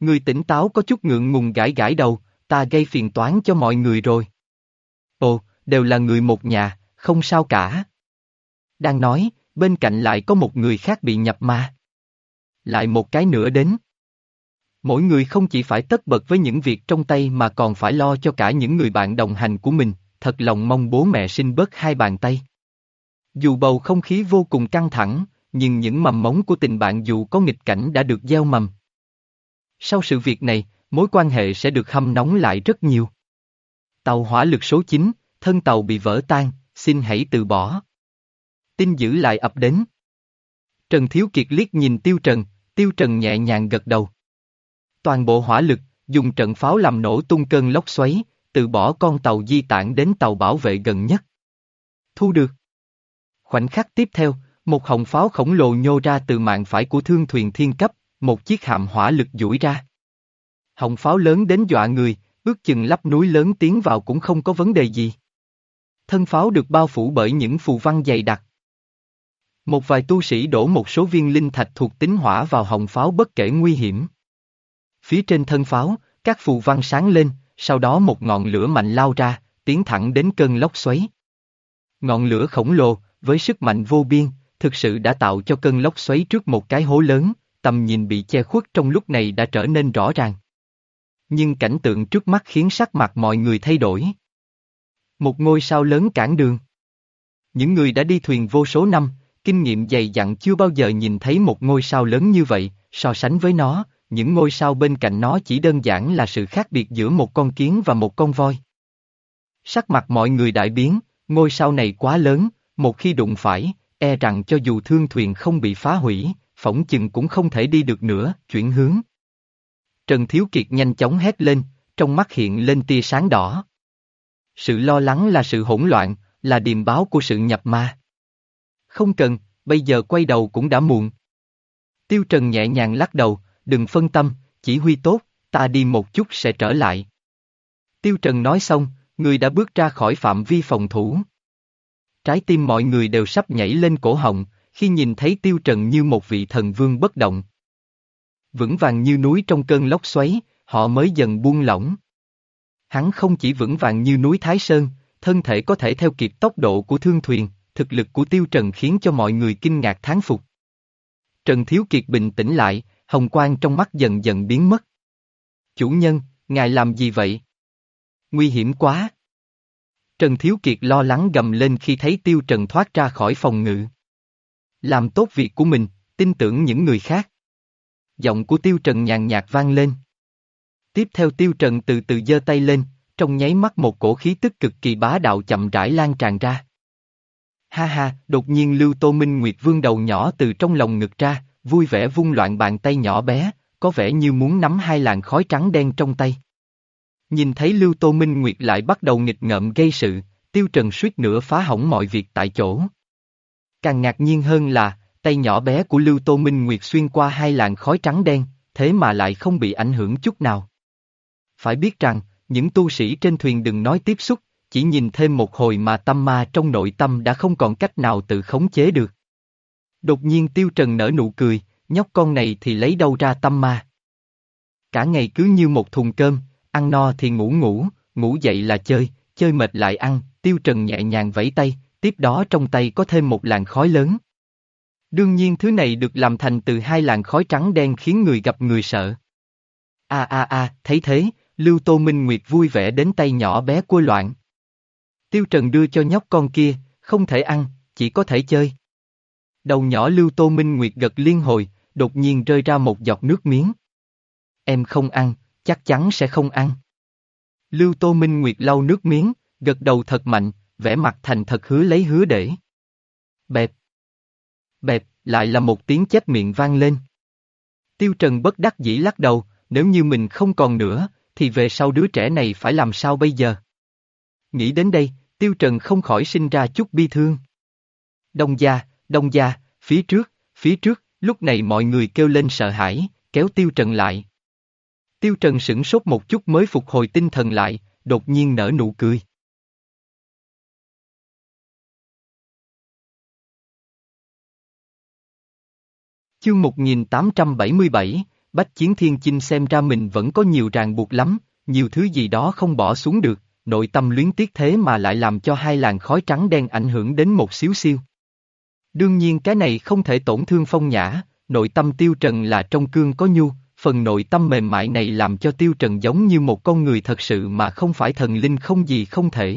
Người tỉnh táo có chút ngượng ngùng gãi gãi đầu, ta gây phiền toán cho mọi người rồi. Ồ, đều là người một nhà, không sao cả. Đang nói, bên cạnh lại có một người khác bị nhập ma. Lại một cái nữa đến. Mỗi người không chỉ phải tất bật với những việc trong tay mà còn phải lo cho cả những người bạn đồng hành của mình, thật lòng mong bố mẹ sinh bớt hai bàn tay. Dù bầu không khí vô cùng căng thẳng, nhưng những mầm mống của tình bạn dù có nghịch cảnh đã được gieo mầm. Sau sự việc này, mối quan hệ sẽ được hâm nóng lại rất nhiều. Tàu hỏa lực số 9, thân tàu bị vỡ tan, xin hãy từ bỏ. Tin giữ lại ập đến. Trần Thiếu Kiệt liếc nhìn Tiêu Trần, Tiêu Trần nhẹ nhàng gật đầu. Toàn bộ hỏa lực, dùng trận pháo làm nổ tung cơn lốc xoáy, từ bỏ con tàu di tản đến tàu bảo vệ gần nhất. Thu được. Khoảnh khắc tiếp theo, một hồng pháo khổng lồ nhô ra từ mạng phải của thương thuyền thiên cấp, một chiếc hạm hỏa lực duỗi ra. Hồng pháo lớn đến dọa người, ước chừng lắp núi lớn tiến vào cũng không có vấn đề gì. Thân pháo được bao phủ bởi những phù văn dày đặc. Một vài tu sĩ đổ một số viên linh thạch thuộc tính hỏa vào hồng pháo bất kể nguy hiểm. Phía trên thân pháo, các phù văn sáng lên, sau đó một ngọn lửa mạnh lao ra, tiến thẳng đến cơn lốc xoáy. Ngọn lửa khổng lồ, với sức mạnh vô biên, thực sự đã tạo cho cơn lốc xoáy trước một cái hố lớn, tầm nhìn bị che khuất trong lúc này đã trở nên rõ ràng. Nhưng cảnh tượng trước mắt khiến sắc mặt mọi người thay đổi. Một ngôi sao lớn cản đường. Những người đã đi thuyền vô số năm, kinh nghiệm dày dặn chưa bao giờ nhìn thấy một ngôi sao lớn như vậy, so sánh với nó, những ngôi sao bên cạnh nó chỉ đơn giản là sự khác biệt giữa một con kiến và một con voi. Sắc mặt mọi người đại biến, ngôi sao này quá lớn, một khi đụng phải, e rằng cho dù thương thuyền không bị phá hủy, phỏng chừng cũng không thể đi được nữa, chuyển hướng. Trần Thiếu Kiệt nhanh chóng hét lên, trong mắt hiện lên tia sáng đỏ. Sự lo lắng là sự hỗn loạn, là điềm báo của sự nhập ma. Không cần, bây giờ quay đầu cũng đã muộn. Tiêu Trần nhẹ nhàng lắc đầu, đừng phân tâm, chỉ huy tốt, ta đi một chút sẽ trở lại. Tiêu Trần nói xong, người đã bước ra khỏi phạm vi phòng thủ. Trái tim mọi người đều sắp nhảy lên cổ họng, khi nhìn thấy Tiêu Trần như một vị thần vương bất động. Vững vàng như núi trong cơn lốc xoáy, họ mới dần buông lỏng. Hắn không chỉ vững vàng như núi Thái Sơn, thân thể có thể theo kịp tốc độ của thương thuyền, thực lực của Tiêu Trần khiến cho mọi người kinh ngạc thán phục. Trần Thiếu Kiệt bình tĩnh lại, hồng quang trong mắt dần dần biến mất. Chủ nhân, ngài làm gì vậy? Nguy hiểm quá. Trần Thiếu Kiệt lo lắng gầm lên khi thấy Tiêu Trần thoát ra khỏi phòng ngự. Làm tốt việc của mình, tin tưởng những người khác. Giọng của Tiêu Trần nhàn nhạt vang lên. Tiếp theo Tiêu Trần từ từ giơ tay lên, trong nháy mắt một cổ khí tức cực kỳ bá đạo chậm rãi lan tràn ra. Ha ha, đột nhiên Lưu Tô Minh Nguyệt Vương đầu nhỏ từ trong lòng ngực ra, vui vẻ vung loạn bàn tay nhỏ bé, có vẻ như muốn nắm hai làn khói trắng đen trong tay. Nhìn thấy Lưu Tô Minh Nguyệt lại bắt đầu nghịch ngợm gây sự, Tiêu Trần suýt nữa phá hỏng mọi việc tại chỗ. Càng ngạc nhiên hơn là, tay nhỏ bé của Lưu Tô Minh Nguyệt xuyên qua hai làn khói trắng đen, thế mà lại không bị ảnh hưởng chút nào. Phải biết rằng, những tu sĩ trên thuyền đừng nói tiếp xúc, chỉ nhìn thêm một hồi mà tâm ma trong nội tâm đã không còn cách nào tự khống chế được. Đột nhiên Tiêu Trần nở nụ cười, nhóc con này thì lấy đâu ra tâm ma. Cả ngày cứ như một thùng cơm, ăn no thì ngủ ngủ, ngủ dậy là chơi, chơi mệt lại ăn, Tiêu Trần nhẹ nhàng vẫy tay, tiếp đó trong tay có thêm một làn khói lớn. Đương nhiên thứ này được làm thành từ hai làn khói trắng đen khiến người gặp người sợ. A a a, thấy thế, Lưu Tô Minh Nguyệt vui vẻ đến tay nhỏ bé cua loạn. Tiêu Trần đưa cho nhóc con kia, không thể ăn, chỉ có thể chơi. Đầu nhỏ Lưu Tô Minh Nguyệt gật liên hồi, đột nhiên rơi ra một giọt nước miếng. Em không ăn, chắc chắn sẽ không ăn. Lưu Tô Minh Nguyệt lau nước miếng, gật đầu thật mạnh, vẻ mặt thành thật hứa lấy hứa để. Bẹp. Bẹp, lại là một tiếng chép miệng vang lên. Tiêu Trần bất đắc dĩ lắc đầu, nếu như mình không còn nữa, thì về sau đứa trẻ này phải làm sao bây giờ? Nghĩ đến đây, Tiêu Trần không khỏi sinh ra chút bi thương. Đông gia, đông gia, phía trước, phía trước, lúc này mọi người kêu lên sợ hãi, kéo Tiêu Trần lại. Tiêu Trần sửng sốt một chút mới phục hồi tinh thần lại, đột nhiên nở nụ cười. Chương 1877, Bách Chiến Thiên Chinh xem ra mình vẫn có nhiều ràng buộc lắm, nhiều thứ gì đó không bỏ xuống được, nội tâm luyến tiếc thế mà lại làm cho hai làn khói trắng đen ảnh hưởng đến một xíu xiu. Đương nhiên cái này không thể tổn thương phong nhã, nội tâm tiêu trần là trong cương có nhu, phần nội tâm mềm mại này làm cho tiêu trần giống như một con người thật sự mà không phải thần linh không gì không thể.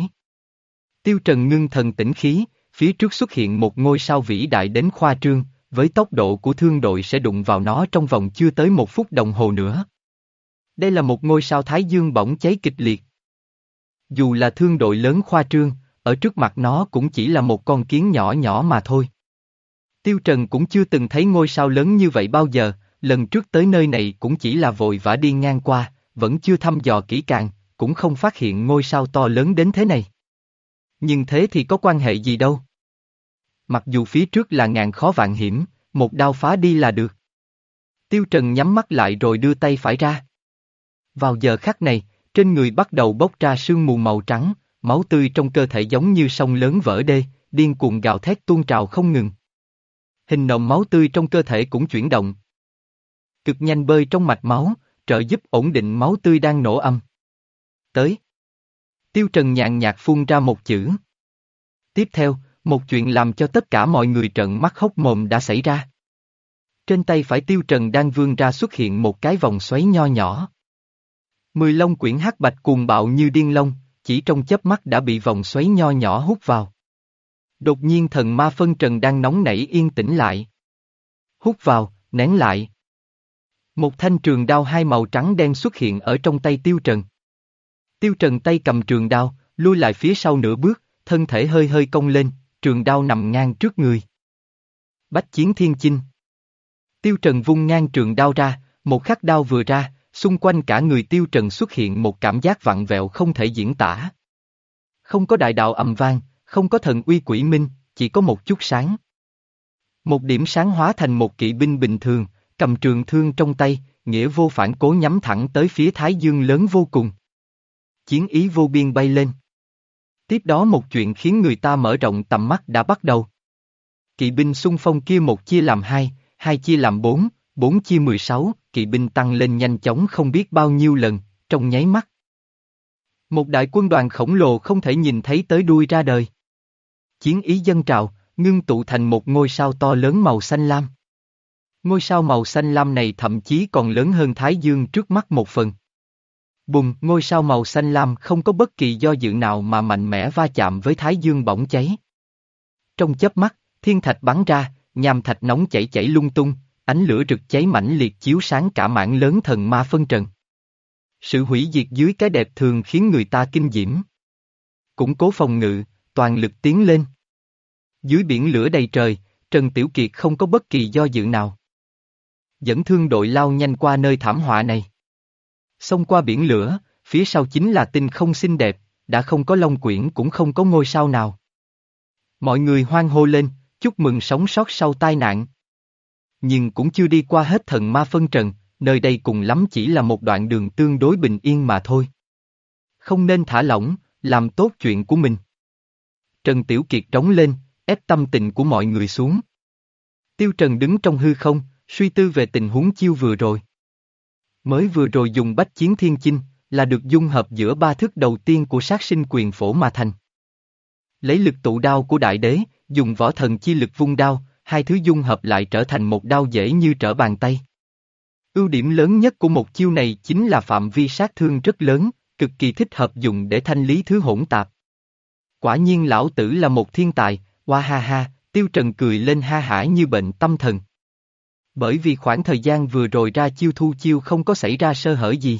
Tiêu trần ngưng thần tĩnh khí, phía trước xuất hiện một ngôi sao vĩ đại đến khoa trương, với tốc độ của thương đội sẽ đụng vào nó trong vòng chưa tới một phút đồng hồ nữa. Đây là một ngôi sao thái dương bỗng cháy kịch liệt. Dù là thương đội lớn khoa trương, ở trước mặt nó cũng chỉ là một con kiến nhỏ nhỏ mà thôi. Tiêu Trần cũng chưa từng thấy ngôi sao lớn như vậy bao giờ, lần trước tới nơi này cũng chỉ là vội vã đi ngang qua, vẫn chưa thăm dò kỹ càng, cũng không phát hiện ngôi sao to lớn đến thế này. Nhưng thế thì có quan hệ gì đâu. Mặc dù phía trước là ngàn khó vạn hiểm, một đao phá đi là được. Tiêu Trần nhắm mắt lại rồi đưa tay phải ra. Vào giờ khắc này, trên người bắt đầu bốc ra sương mù màu trắng, máu tươi trong cơ thể giống như sông lớn vỡ đê, điên cuồng gào thét tuôn trào không ngừng. Hình nồng máu tươi trong cơ thể cũng chuyển động. Cực nhanh bơi trong mạch máu, trợ giúp ổn định máu tươi đang nổ âm. Tới. Tiêu Trần nhàn nhạt phun ra một chữ. Tiếp theo, một chuyện làm cho tất cả mọi người trợn mắt hốc mồm đã xảy ra. Trên tay phải Tiêu Trần đang vươn ra xuất hiện một cái vòng xoáy nho nhỏ. Mười lông quyển hắc bạch cuồng bạo như điên lông, chỉ trong chớp mắt đã bị vòng xoáy nho nhỏ hút vào. Đột nhiên thần ma phân trần đang nóng nảy yên tĩnh lại. Hút vào, nén lại. Một thanh trường đao hai màu trắng đen xuất hiện ở trong tay Tiêu Trần. Tiêu Trần tay cầm trường đao, lui lại phía sau nửa bước, thân thể hơi hơi cong lên, trường đao nằm ngang trước người. Bách chiến thiên chinh. Tiêu Trần vung ngang trường đao ra, một khắc đao vừa ra, xung quanh cả người Tiêu Trần xuất hiện một cảm giác vặn vẹo không thể diễn tả. Không có đại đạo ầm vang, không có thần uy quỷ minh, chỉ có một chút sáng. Một điểm sáng hóa thành một kỵ binh bình thường, cầm trường thương trong tay, nghĩa vô phản cố nhắm thẳng tới phía Thái Dương lớn vô cùng. Chiến ý vô biên bay lên. Tiếp đó một chuyện khiến người ta mở rộng tầm mắt đã bắt đầu. Kỵ binh xung phong kia một chia làm hai, hai chia làm bốn, bốn chia mười sáu, kỵ binh tăng lên nhanh chóng không biết bao nhiêu lần, trong nháy mắt. Một đại quân đoàn khổng lồ không thể nhìn thấy tới đuôi ra đời. Chiến ý dân trào, ngưng tụ thành một ngôi sao to lớn màu xanh lam. Ngôi sao màu xanh lam này thậm chí còn lớn hơn Thái Dương trước mắt một phần. Bùng, ngôi sao màu xanh lam không có bất kỳ do dự nào mà mạnh mẽ va chạm với Thái Dương bỏng cháy. Trong chớp mắt, thiên thạch bắn ra, nham thạch nóng chảy chảy lung tung, ánh lửa rực cháy mãnh liệt chiếu sáng cả mảng lớn thần ma phân trần. Sự hủy diệt dưới cái đẹp thường khiến người ta kinh diễm. Củng cố phòng ngự, toàn lực tiến lên. Dưới biển lửa đầy trời, Trần Tiểu Kiệt không có bất kỳ do dự nào. Dẫn thương đội lao nhanh qua nơi thảm họa này. Xông qua biển lửa, phía sau chính là tinh không xinh đẹp, đã không có long quyển cũng không có ngôi sao nào. Mọi người hoan hô lên, chúc mừng sống sót sau tai nạn. Nhưng cũng chưa đi qua hết thần ma phân trần, nơi đây cùng lắm chỉ là một đoạn đường tương đối bình yên mà thôi. Không nên thả lỏng, làm tốt chuyện của mình. Trần Tiểu Kiệt trống lên, ép tâm tình của mọi người xuống. Tiêu Trần đứng trong hư không, suy tư về tình huống chiêu vừa rồi. Mới vừa rồi dùng bách chiến thiên chinh, là được dung hợp giữa ba thức đầu tiên của sát sinh quyền phổ mà thành. Lấy lực tụ đao của đại đế, dùng võ thần chi lực vung đao, hai thứ dung hợp lại trở thành một đao dễ như trở bàn tay. Ưu điểm lớn nhất của một chiêu này chính là phạm vi sát thương rất lớn, cực kỳ thích hợp dùng để thanh lý thứ hỗn tạp. Quả nhiên lão tử là một thiên tài, hoa ha ha, tiêu trần cười lên ha hả như bệnh tâm thần. Bởi vì khoảng thời gian vừa rồi ra chiêu thu chiêu không có xảy ra sơ hở gì.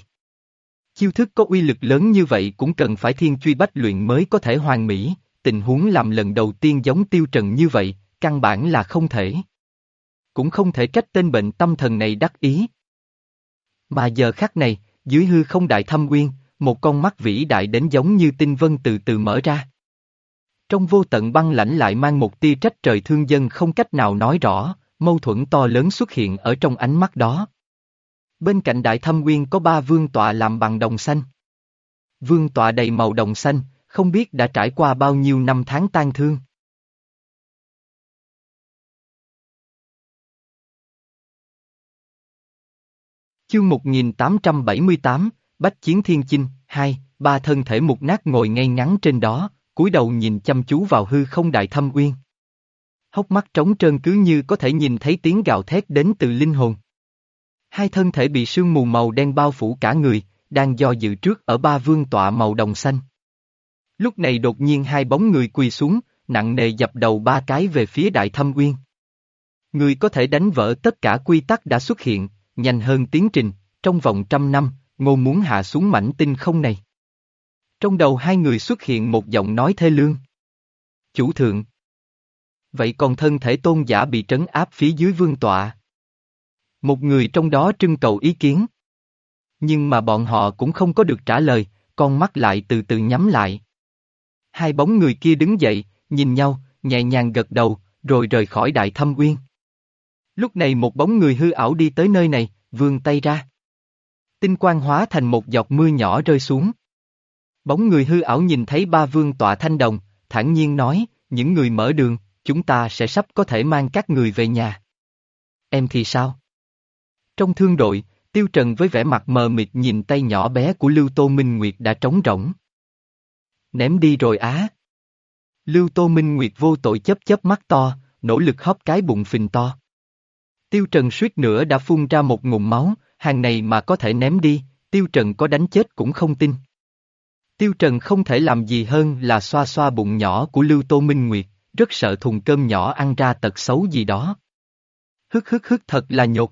Chiêu thức có uy lực lớn như vậy cũng cần phải thiên truy bách luyện mới có thể hoàn mỹ, tình huống làm lần đầu tiên giống tiêu trần như vậy, căn bản là không thể. Cũng không thể trách tên bệnh tâm thần này đắc ý. Mà giờ khắc này, dưới hư không đại thâm uyên, một con mắt vĩ đại đến giống như tinh vân từ từ mở ra. Trong vô tận băng lãnh lại mang một tia trách trời thương dân không cách nào nói rõ, mâu thuẫn to lớn xuất hiện ở trong ánh mắt đó. Bên cạnh đại thâm nguyên có ba vương tọa làm bằng đồng xanh. Vương tọa đầy màu đồng xanh, không biết đã trải qua bao nhiêu năm tháng tan thương. Chương 1878, Bách Chiến Thiên Chinh, hai, ba thân thể mục nát ngồi ngay ngắn trên đó, cúi đầu nhìn chăm chú vào hư không đại thâm uyên. Hốc mắt trống trơn cứ như có thể nhìn thấy tiếng gào thét đến từ linh hồn. Hai thân thể bị sương mù màu đen bao phủ cả người, đang do dự trước ở ba vương tọa màu đồng xanh. Lúc này đột nhiên hai bóng người quỳ xuống, nặng nề dập đầu ba cái về phía đại thâm uyên. Người có thể đánh vỡ tất cả quy tắc đã xuất hiện, nhanh hơn tiến trình, trong vòng trăm năm, ngô muốn hạ xuống mảnh tinh không này. Trong đầu hai người xuất hiện một giọng nói thê lương. Chủ thượng. Vậy còn thân thể tôn giả bị trấn áp phía dưới vương tọa. Một người trong đó trưng cầu ý kiến. Nhưng mà bọn họ cũng không có được trả lời, con mắt lại từ từ nhắm lại. Hai bóng người kia đứng dậy, nhìn nhau, nhẹ nhàng gật đầu, rồi rời khỏi đại thâm uyên. Lúc này một bóng người hư ảo đi tới nơi này, vươn tay ra. Tinh quang hóa thành một giọt mưa nhỏ rơi xuống. Bóng người hư ảo nhìn thấy ba vương tọa thanh đồng, thản nhiên nói, những người mở đường, chúng ta sẽ sắp có thể mang các người về nhà. Em thì sao? Trong thương đội, Tiêu Trần với vẻ mặt mờ mịt nhìn tay nhỏ bé của Lưu Tô Minh Nguyệt đã trống rỗng. Ném đi rồi á. Lưu Tô Minh Nguyệt vô tội chấp chấp mắt to, nỗ lực hóp cái bụng phình to. Tiêu Trần suýt nữa đã phun ra một ngụm máu, hàng này mà có thể ném đi, Tiêu Trần có đánh chết cũng không tin. Tiêu Trần không thể làm gì hơn là xoa xoa bụng nhỏ của Lưu Tô Minh Nguyệt, rất sợ thùng cơm nhỏ ăn ra tật xấu gì đó. Hức hức hức thật là nhột.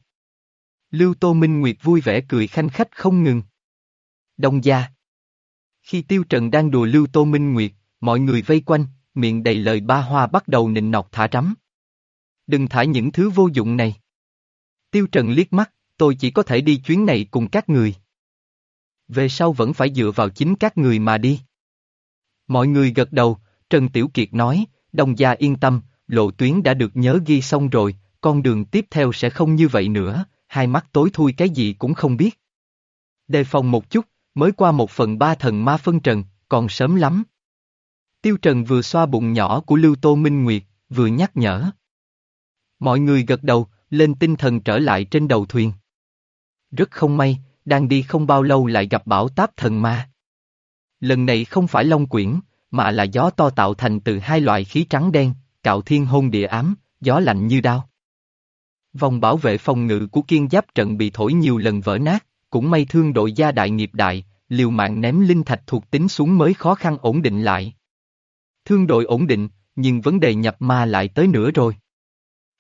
Lưu Tô Minh Nguyệt vui vẻ cười khanh khách không ngừng. Đông gia. Khi Tiêu Trần đang đùa Lưu Tô Minh Nguyệt, mọi người vây quanh, miệng đầy lời ba hoa bắt đầu nịnh nọt thả rắm. Đừng thả những thứ vô dụng này. Tiêu Trần liếc mắt, tôi chỉ có thể đi chuyến này cùng các người. Về sau vẫn phải dựa vào chính các người mà đi. Mọi người gật đầu, Trần Tiểu Kiệt nói, đồng gia yên tâm, lộ tuyến đã được nhớ ghi xong rồi, con đường tiếp theo sẽ không như vậy nữa, hai mắt tối thui cái gì cũng không biết. Đề phòng một chút, mới qua một phần ba thần ma phân trần, còn sớm lắm. Tiêu Trần vừa xoa bụng nhỏ của Lưu Tô Minh Nguyệt, vừa nhắc nhở. Mọi người gật đầu, lên tinh thần trở lại trên đầu thuyền. Rất không may, đang đi không bao lâu lại gặp bão táp thần ma. Lần này không phải long quyển, mà là gió to tạo thành từ hai loại khí trắng đen, cạo thiên hôn địa ám, gió lạnh như đao. Vòng bảo vệ phòng ngự của kiên giáp trận bị thổi nhiều lần vỡ nát, cũng may thương đội gia đại nghiệp đại, liều mạng ném linh thạch thuộc tính xuống mới khó khăn ổn định lại. Thương đội ổn định, nhưng vấn đề nhập ma lại tới nữa rồi.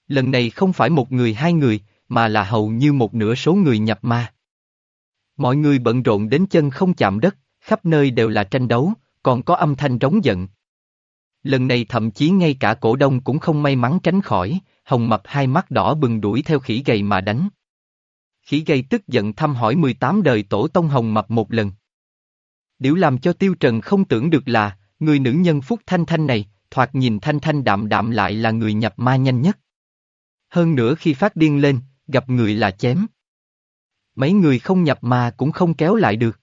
Lần này không phải một người hai người, mà là hầu như một nửa số người nhập ma. Mọi người bận rộn đến chân không chạm đất, khắp nơi đều là tranh đấu, còn có âm thanh trống giận. Lần này thậm chí ngay cả cổ đông cũng không may mắn tránh khỏi, hồng mập hai mắt đỏ bừng đuổi theo khỉ gầy mà đánh. Khỉ gầy tức giận thăm hỏi 18 đời tổ tông hồng mập một lần. Điều làm cho Tiêu Trần không tưởng được là, người nữ nhân Phúc Thanh Thanh này, thoạt nhìn Thanh Thanh đạm đạm lại là người nhập ma nhanh nhất. Hơn nữa khi phát điên lên, gặp người là chém. Mấy người không nhập mà cũng không kéo lại được.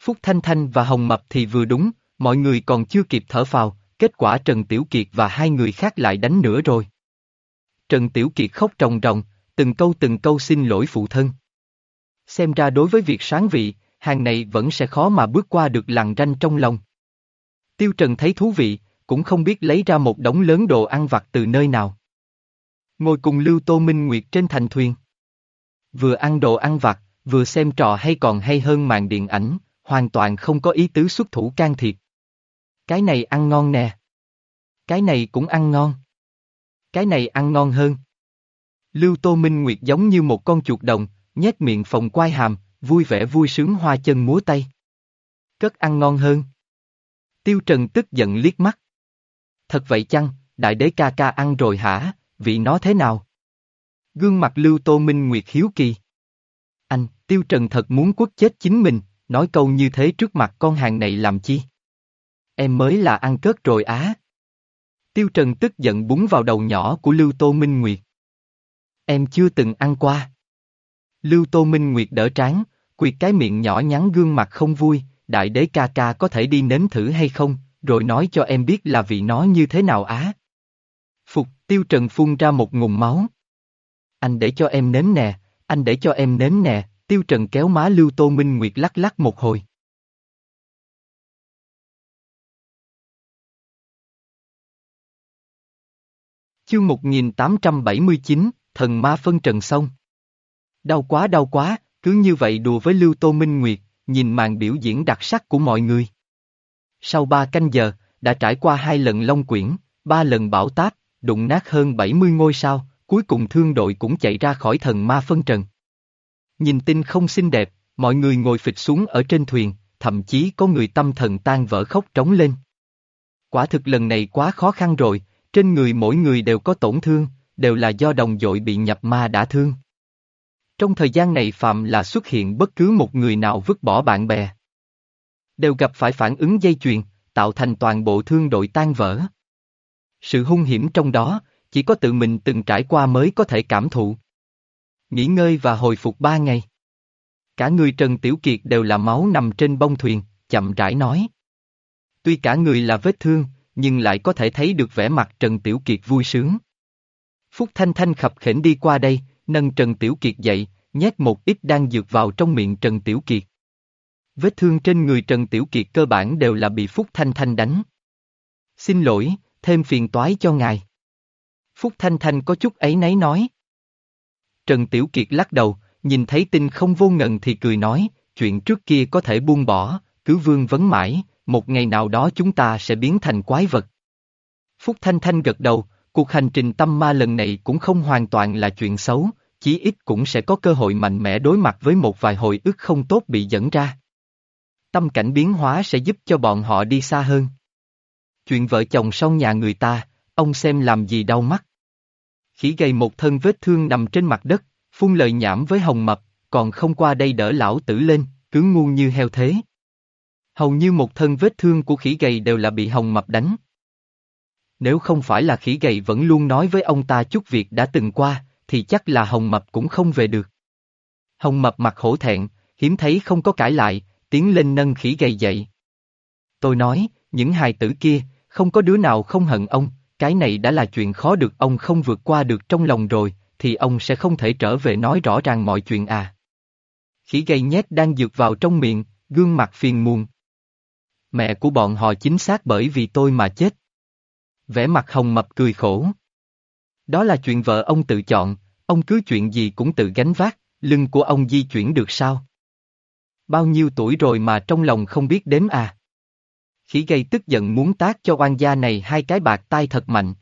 Phúc Thanh Thanh và Hồng Mập thì vừa đúng, mọi người còn chưa kịp thở phào, kết quả Trần Tiểu Kiệt và hai người khác lại đánh nữa rồi. Trần Tiểu Kiệt khóc ròng ròng, từng câu từng câu xin lỗi phụ thân. Xem ra đối với việc sáng vị, hàng này vẫn sẽ khó mà bước qua được làng ranh trong lòng. Tiêu Trần thấy thú vị, cũng không biết lấy ra một đống lớn đồ ăn vặt từ nơi nào. Ngồi cùng Lưu Tô Minh Nguyệt trên thành thuyền. Vừa ăn đồ ăn vặt, vừa xem trò hay còn hay hơn màn điện ảnh, hoàn toàn không có ý tứ xuất thủ can thiệp. Cái này ăn ngon nè. Cái này cũng ăn ngon. Cái này ăn ngon hơn. Lưu Tô Minh Nguyệt giống như một con chuột đồng, nhét miệng phồng quai hàm, vui vẻ vui sướng hoa chân múa tay. Cất ăn ngon hơn. Tiêu Trần tức giận liếc mắt. Thật vậy chăng, đại đế ca ca ăn rồi hả, vị nó thế nào? Gương mặt Lưu Tô Minh Nguyệt hiếu kỳ. Anh, Tiêu Trần thật muốn quất chết chính mình, nói câu như thế trước mặt con hàng này làm chi? Em mới là ăn cớt rồi á. Tiêu Trần tức giận búng vào đầu nhỏ của Lưu Tô Minh Nguyệt. Em chưa từng ăn qua. Lưu Tô Minh Nguyệt đỡ trán, quyệt cái miệng nhỏ nhắn gương mặt không vui, đại đế ca ca có thể đi nếm thử hay không, rồi nói cho em biết là vị nó như thế nào á. Phục, Tiêu Trần phun ra một ngụm máu. Anh để cho em nếm nè, anh để cho em nếm nè, Tiêu Trần kéo má Lưu Tô Minh Nguyệt lắc lắc một hồi. Chương 1879, Thần Ma Phân Trần xong. Đau quá đau quá, cứ như vậy đùa với Lưu Tô Minh Nguyệt, nhìn màn biểu diễn đặc sắc của mọi người. Sau ba canh giờ, đã trải qua hai lần long quyển, ba lần bảo táp, đụng nát hơn 70 ngôi sao, cuối cùng thương đội cũng chạy ra khỏi thần ma phân trần. Nhìn tinh không xinh đẹp, mọi người ngồi phịch xuống ở trên thuyền, thậm chí có người tâm thần tan vỡ khóc trống lên. Quả thực lần này quá khó khăn rồi, trên người mỗi người đều có tổn thương, đều là do đồng dội bị nhập ma đã thương. Trong thời gian này phạm là xuất hiện bất cứ một người nào vứt bỏ bạn bè. Đều gặp phải phản ứng dây chuyền, tạo thành toàn bộ thương đội tan vỡ. Sự hung hiểm trong đó, chỉ có tự mình từng trải qua mới có thể cảm thụ. Nghỉ ngơi và hồi phục ba ngày. Cả người Trần Tiểu Kiệt đều là máu nằm trên bông thuyền, chậm rãi nói. Tuy cả người là vết thương, nhưng lại có thể thấy được vẻ mặt Trần Tiểu Kiệt vui sướng. Phúc Thanh Thanh khập khểnh đi qua đây, nâng Trần Tiểu Kiệt dậy, nhét một ít đang dược vào trong miệng Trần Tiểu Kiệt. Vết thương trên người Trần Tiểu Kiệt cơ bản đều là bị Phúc Thanh Thanh đánh. Xin lỗi, thêm phiền toái cho ngài. Phúc Thanh Thanh có chút ấy nấy nói. Trần Tiểu Kiệt lắc đầu, nhìn thấy tinh không vô ngần thì cười nói, chuyện trước kia có thể buông bỏ, cứ vương vấn mãi, một ngày nào đó chúng ta sẽ biến thành quái vật. Phúc Thanh Thanh gật đầu, cuộc hành trình tâm ma lần này cũng không hoàn toàn là chuyện xấu, chí ít cũng sẽ có cơ hội mạnh mẽ đối mặt với một vài hồi ức không tốt bị dẫn ra. Tâm cảnh biến hóa sẽ giúp cho bọn họ đi xa hơn. Chuyện vợ chồng sau nhà người ta, ông xem làm gì đau mắt. Khỉ gầy một thân vết thương nằm trên mặt đất, phun lời nhảm với hồng mập, còn không qua đây đỡ lão tử lên, cứ ngu như heo thế. Hầu như một thân vết thương của khỉ gầy đều là bị hồng mập đánh. Nếu không phải là khỉ gầy vẫn luôn nói với ông ta chút việc đã từng qua, thì chắc là hồng mập cũng không về được. Hồng mập mặt hổ thẹn, hiếm thấy không có cãi lại, tiến lên nâng khỉ gầy dậy. Tôi nói, những hài tử kia, không có đứa nào không hận ông, cái này đã là chuyện khó được ông không vượt qua được trong lòng rồi, thì ông sẽ không thể trở về nói rõ ràng mọi chuyện à. Khỉ gây nhét đang dược vào trong miệng, gương mặt phiền muộn. Mẹ của bọn họ chính xác bởi vì tôi mà chết. Vẻ mặt hồng mập cười khổ. Đó là chuyện vợ ông tự chọn, ông cứ chuyện gì cũng tự gánh vác, lưng của ông di chuyển được sao? Bao nhiêu tuổi rồi mà trong lòng không biết đếm à? Khỉ gây tức giận muốn tác cho oan gia này hai cái bạc tai thật mạnh.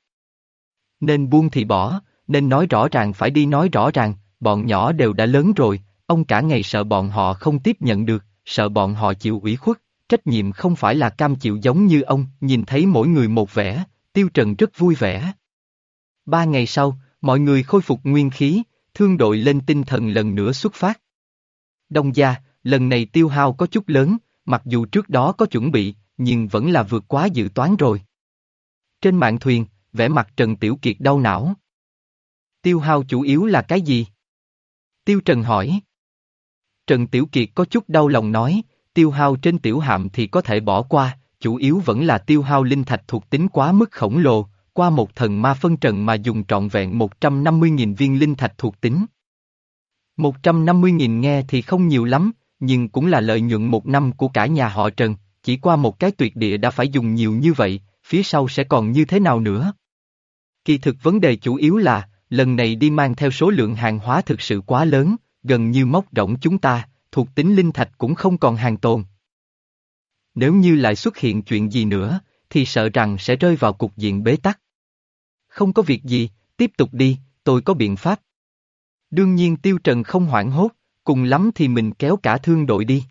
Nên buông thì bỏ, nên nói rõ ràng phải đi nói rõ ràng, bọn nhỏ đều đã lớn rồi, ông cả ngày sợ bọn họ không tiếp nhận được, sợ bọn họ chịu ủy khuất, trách nhiệm không phải là cam chịu giống như ông, nhìn thấy mỗi người một vẻ, Tiêu Trần rất vui vẻ. Ba ngày sau, mọi người khôi phục nguyên khí, thương đội lên tinh thần lần nữa xuất phát. Đông gia, lần này tiêu hao có chút lớn, mặc dù trước đó có chuẩn bị, nhưng vẫn là vượt quá dự toán rồi. Trên mạng thuyền, vẻ mặt Trần Tiểu Kiệt đau não. Tiêu hao chủ yếu là cái gì? Tiêu Trần hỏi. Trần Tiểu Kiệt có chút đau lòng nói, tiêu hao trên tiểu hạm thì có thể bỏ qua, chủ yếu vẫn là tiêu hao linh thạch thuộc tính quá mức khổng lồ, qua một thần ma phân trần mà dùng trọn vẹn 150.000 viên linh thạch thuộc tính. 150.000 nghe thì không nhiều lắm, nhưng cũng là lợi nhuận một năm của cả nhà họ Trần, chỉ qua một cái tuyệt địa đã phải dùng nhiều như vậy, phía sau sẽ còn như thế nào nữa? Kỳ thực vấn đề chủ yếu là, lần này đi mang theo số lượng hàng hóa thực sự quá lớn, gần như móc rỗng chúng ta, thuộc tính linh thạch cũng không còn hàng tồn. Nếu như lại xuất hiện chuyện gì nữa, thì sợ rằng sẽ rơi vào cục diện bế tắc. Không có việc gì, tiếp tục đi, tôi có biện pháp. Đương nhiên Tiêu Trần không hoảng hốt, cùng lắm thì mình kéo cả thương đội đi.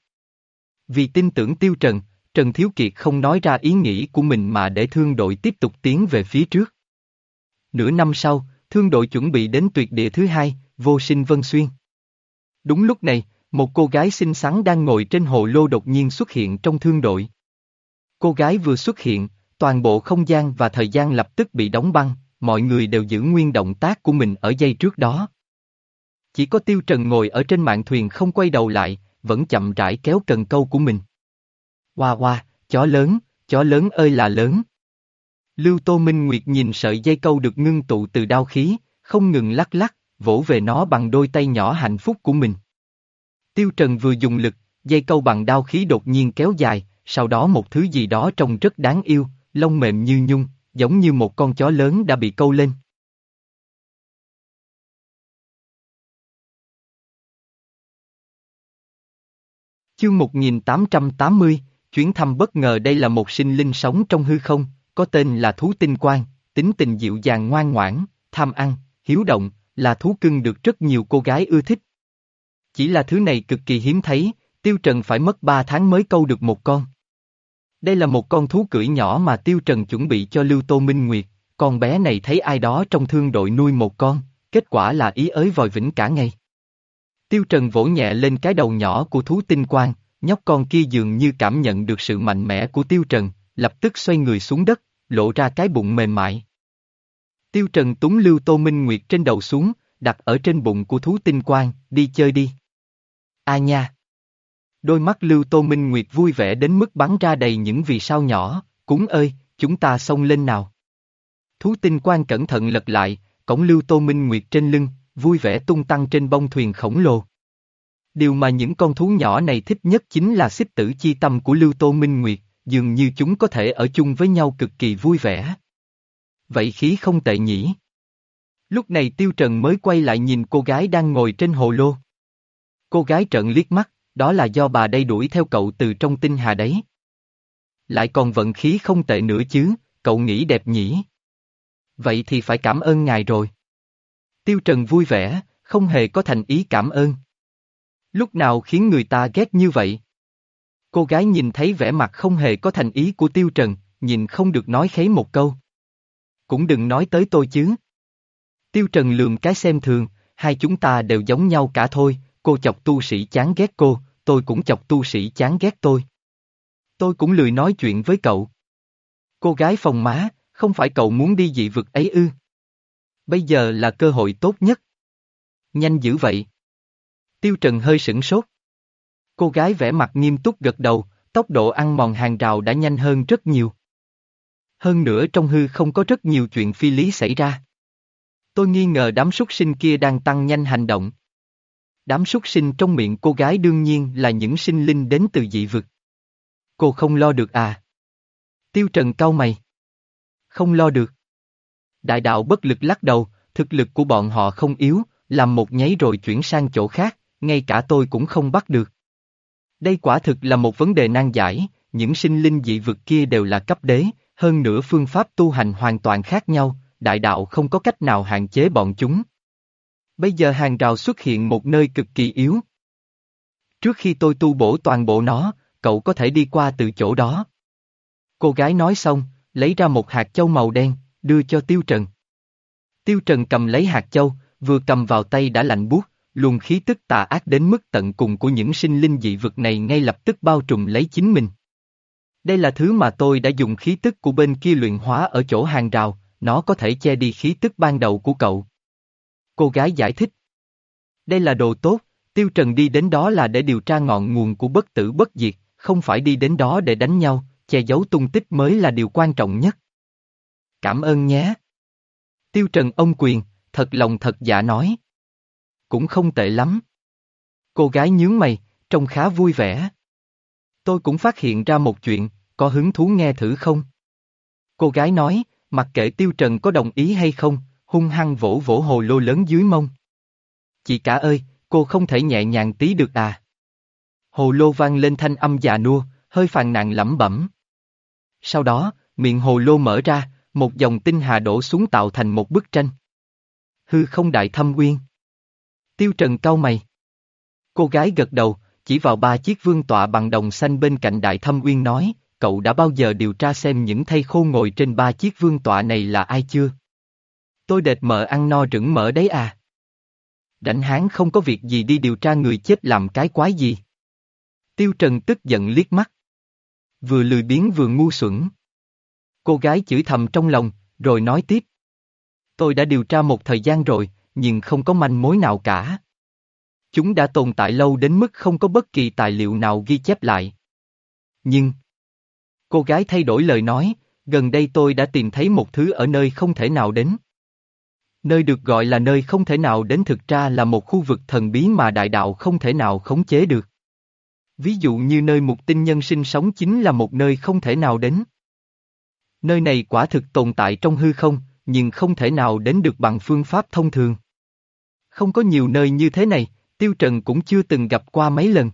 Vì tin tưởng Tiêu Trần, Trần Thiếu Kiệt không nói ra ý nghĩ của mình mà để thương đội tiếp tục tiến về phía trước. Nửa năm sau, thương đội chuẩn bị đến tuyệt địa thứ hai, vô sinh vân xuyên. Đúng lúc này, một cô gái xinh xắn đang ngồi trên hồ lô đột nhiên xuất hiện trong thương đội. Cô gái vừa xuất hiện, toàn bộ không gian và thời gian lập tức bị đóng băng, mọi người đều giữ nguyên động tác của mình ở giây trước đó. Chỉ có Tiêu Trần ngồi ở trên mạn thuyền không quay đầu lại, vẫn chậm rãi kéo cần câu của mình. Hoa hoa, chó lớn, chó lớn ơi là lớn. Lưu Tô Minh Nguyệt nhìn sợi dây câu được ngưng tụ từ đao khí, không ngừng lắc lắc, vỗ về nó bằng đôi tay nhỏ hạnh phúc của mình. Tiêu Trần vừa dùng lực, dây câu bằng đao khí đột nhiên kéo dài, sau đó một thứ gì đó trông rất đáng yêu, lông mềm như nhung, giống như một con chó lớn đã bị câu lên. Chương 1880, chuyến thăm bất ngờ đây là một sinh linh sống trong hư không, có tên là thú tinh quang, tính tình dịu dàng ngoan ngoãn, tham ăn, hiếu động, là thú cưng được rất nhiều cô gái ưa thích. Chỉ là thứ này cực kỳ hiếm thấy, Tiêu Trần phải mất 3 tháng mới câu được một con. Đây là một con thú cưỡi nhỏ mà Tiêu Trần chuẩn bị cho Lưu Tô Minh Nguyệt, con bé này thấy ai đó trong thương đội nuôi một con, kết quả là ý ới vòi vĩnh cả ngày. Tiêu Trần vỗ nhẹ lên cái đầu nhỏ của thú tinh quang, nhóc con kia dường như cảm nhận được sự mạnh mẽ của Tiêu Trần, lập tức xoay người xuống đất, lộ ra cái bụng mềm mại. Tiêu Trần túng Lưu Tô Minh Nguyệt trên đầu xuống, đặt ở trên bụng của thú tinh quang, đi chơi đi. A nha! Đôi mắt Lưu Tô Minh Nguyệt vui vẻ đến mức bắn ra đầy những vì sao nhỏ, cúng ơi, chúng ta xông lên nào. Thú tinh quang cẩn thận lật lại, cổng Lưu Tô Minh Nguyệt trên lưng, vui vẻ tung tăng trên bông thuyền khổng lồ. Điều mà những con thú nhỏ này thích nhất chính là xích tử chi tâm của Lưu Tô Minh Nguyệt, dường như chúng có thể ở chung với nhau cực kỳ vui vẻ. Vậy khí không tệ nhỉ? Lúc này Tiêu Trần mới quay lại nhìn cô gái đang ngồi trên hồ lô. Cô gái trợn liếc mắt, đó là do bà đây đuổi theo cậu từ trong tinh hà đấy. Lại còn vận khí không tệ nữa chứ, cậu nghĩ đẹp nhỉ? Vậy thì phải cảm ơn ngài rồi. Tiêu Trần vui vẻ, không hề có thành ý cảm ơn. Lúc nào khiến người ta ghét như vậy? Cô gái nhìn thấy vẻ mặt không hề có thành ý của Tiêu Trần, nhìn không được nói khấy một câu. Cũng đừng nói tới tôi chứ. Tiêu Trần lườm cái xem thường, hai chúng ta đều giống nhau cả thôi, cô chọc tu sĩ chán ghét cô, tôi cũng chọc tu sĩ chán ghét tôi. Tôi cũng lười nói chuyện với cậu. Cô gái phòng má, không phải cậu muốn đi dị vực ấy ư. Bây giờ là cơ hội tốt nhất. Nhanh dữ vậy. Tiêu Trần hơi sửng sốt. Cô gái vẻ mặt nghiêm túc gật đầu, tốc độ ăn mòn hàng rào đã nhanh hơn rất nhiều. Hơn nữa trong hư không có rất nhiều chuyện phi lý xảy ra. Tôi nghi ngờ đám súc sinh kia đang tăng nhanh hành động. Đám súc sinh trong miệng cô gái đương nhiên là những sinh linh đến từ dị vực. Cô không lo được à? Tiêu Trần cau mày. Không lo được. Đại đạo bất lực lắc đầu, thực lực của bọn họ không yếu, làm một nháy rồi chuyển sang chỗ khác, ngay cả tôi cũng không bắt được. Đây quả thực là một vấn đề nan giải, những sinh linh dị vực kia đều là cấp đế, hơn nữa phương pháp tu hành hoàn toàn khác nhau, đại đạo không có cách nào hạn chế bọn chúng. Bây giờ hàng rào xuất hiện một nơi cực kỳ yếu. Trước khi tôi tu bổ toàn bộ nó, cậu có thể đi qua từ chỗ đó. Cô gái nói xong, lấy ra một hạt châu màu đen, đưa cho Tiêu Trần. Tiêu Trần cầm lấy hạt châu, vừa cầm vào tay đã lạnh buốt, luồng khí tức tà ác đến mức tận cùng của những sinh linh dị vực này ngay lập tức bao trùm lấy chính mình. Đây là thứ mà tôi đã dùng khí tức của bên kia luyện hóa ở chỗ hàng rào, nó có thể che đi khí tức ban đầu của cậu. Cô gái giải thích. Đây là đồ tốt, Tiêu Trần đi đến đó là để điều tra ngọn nguồn của bất tử bất diệt, không phải đi đến đó để đánh nhau, che giấu tung tích mới là điều quan trọng nhất. Cảm ơn nhé. Tiêu Trần ông quyền, thật lòng thật dạ nói. Cũng không tệ lắm. Cô gái nhướng mày, trông khá vui vẻ. Tôi cũng phát hiện ra một chuyện, có hứng thú nghe thử không? Cô gái nói, mặc kệ Tiêu Trần có đồng ý hay không, hung hăng vỗ vỗ hồ lô lớn dưới mông. Chị cả ơi, cô không thể nhẹ nhàng tí được à? Hồ lô vang lên thanh âm già nua, hơi phàn nàn lẩm bẩm. Sau đó, miệng hồ lô mở ra, một dòng tinh hà đổ xuống tạo thành một bức tranh. Hư không đại thâm uyên. Tiêu Trần cau mày. Cô gái gật đầu, chỉ vào ba chiếc vương tọa bằng đồng xanh bên cạnh đại thâm uyên nói, cậu đã bao giờ điều tra xem những thây khô ngồi trên ba chiếc vương tọa này là ai chưa? Tôi đệt mợ ăn no rửng mỡ đấy à? Đảnh hán không có việc gì đi điều tra người chết làm cái quái gì. Tiêu Trần tức giận liếc mắt. Vừa lười biếng vừa ngu xuẩn. Cô gái chửi thầm trong lòng, rồi nói tiếp. Tôi đã điều tra một thời gian rồi, nhưng không có manh mối nào cả. Chúng đã tồn tại lâu đến mức không có bất kỳ tài liệu nào ghi chép lại. Nhưng... Cô gái thay đổi lời nói, gần đây tôi đã tìm thấy một thứ ở nơi không thể nào đến. Nơi được gọi là nơi không thể nào đến thực ra là một khu vực thần bí mà đại đạo không thể nào khống chế được. Ví dụ như nơi mục tinh nhân sinh sống chính là một nơi không thể nào đến. Nơi này quả thực tồn tại trong hư không, nhưng không thể nào đến được bằng phương pháp thông thường. Không có nhiều nơi như thế này, Tiêu Trần cũng chưa từng gặp qua mấy lần.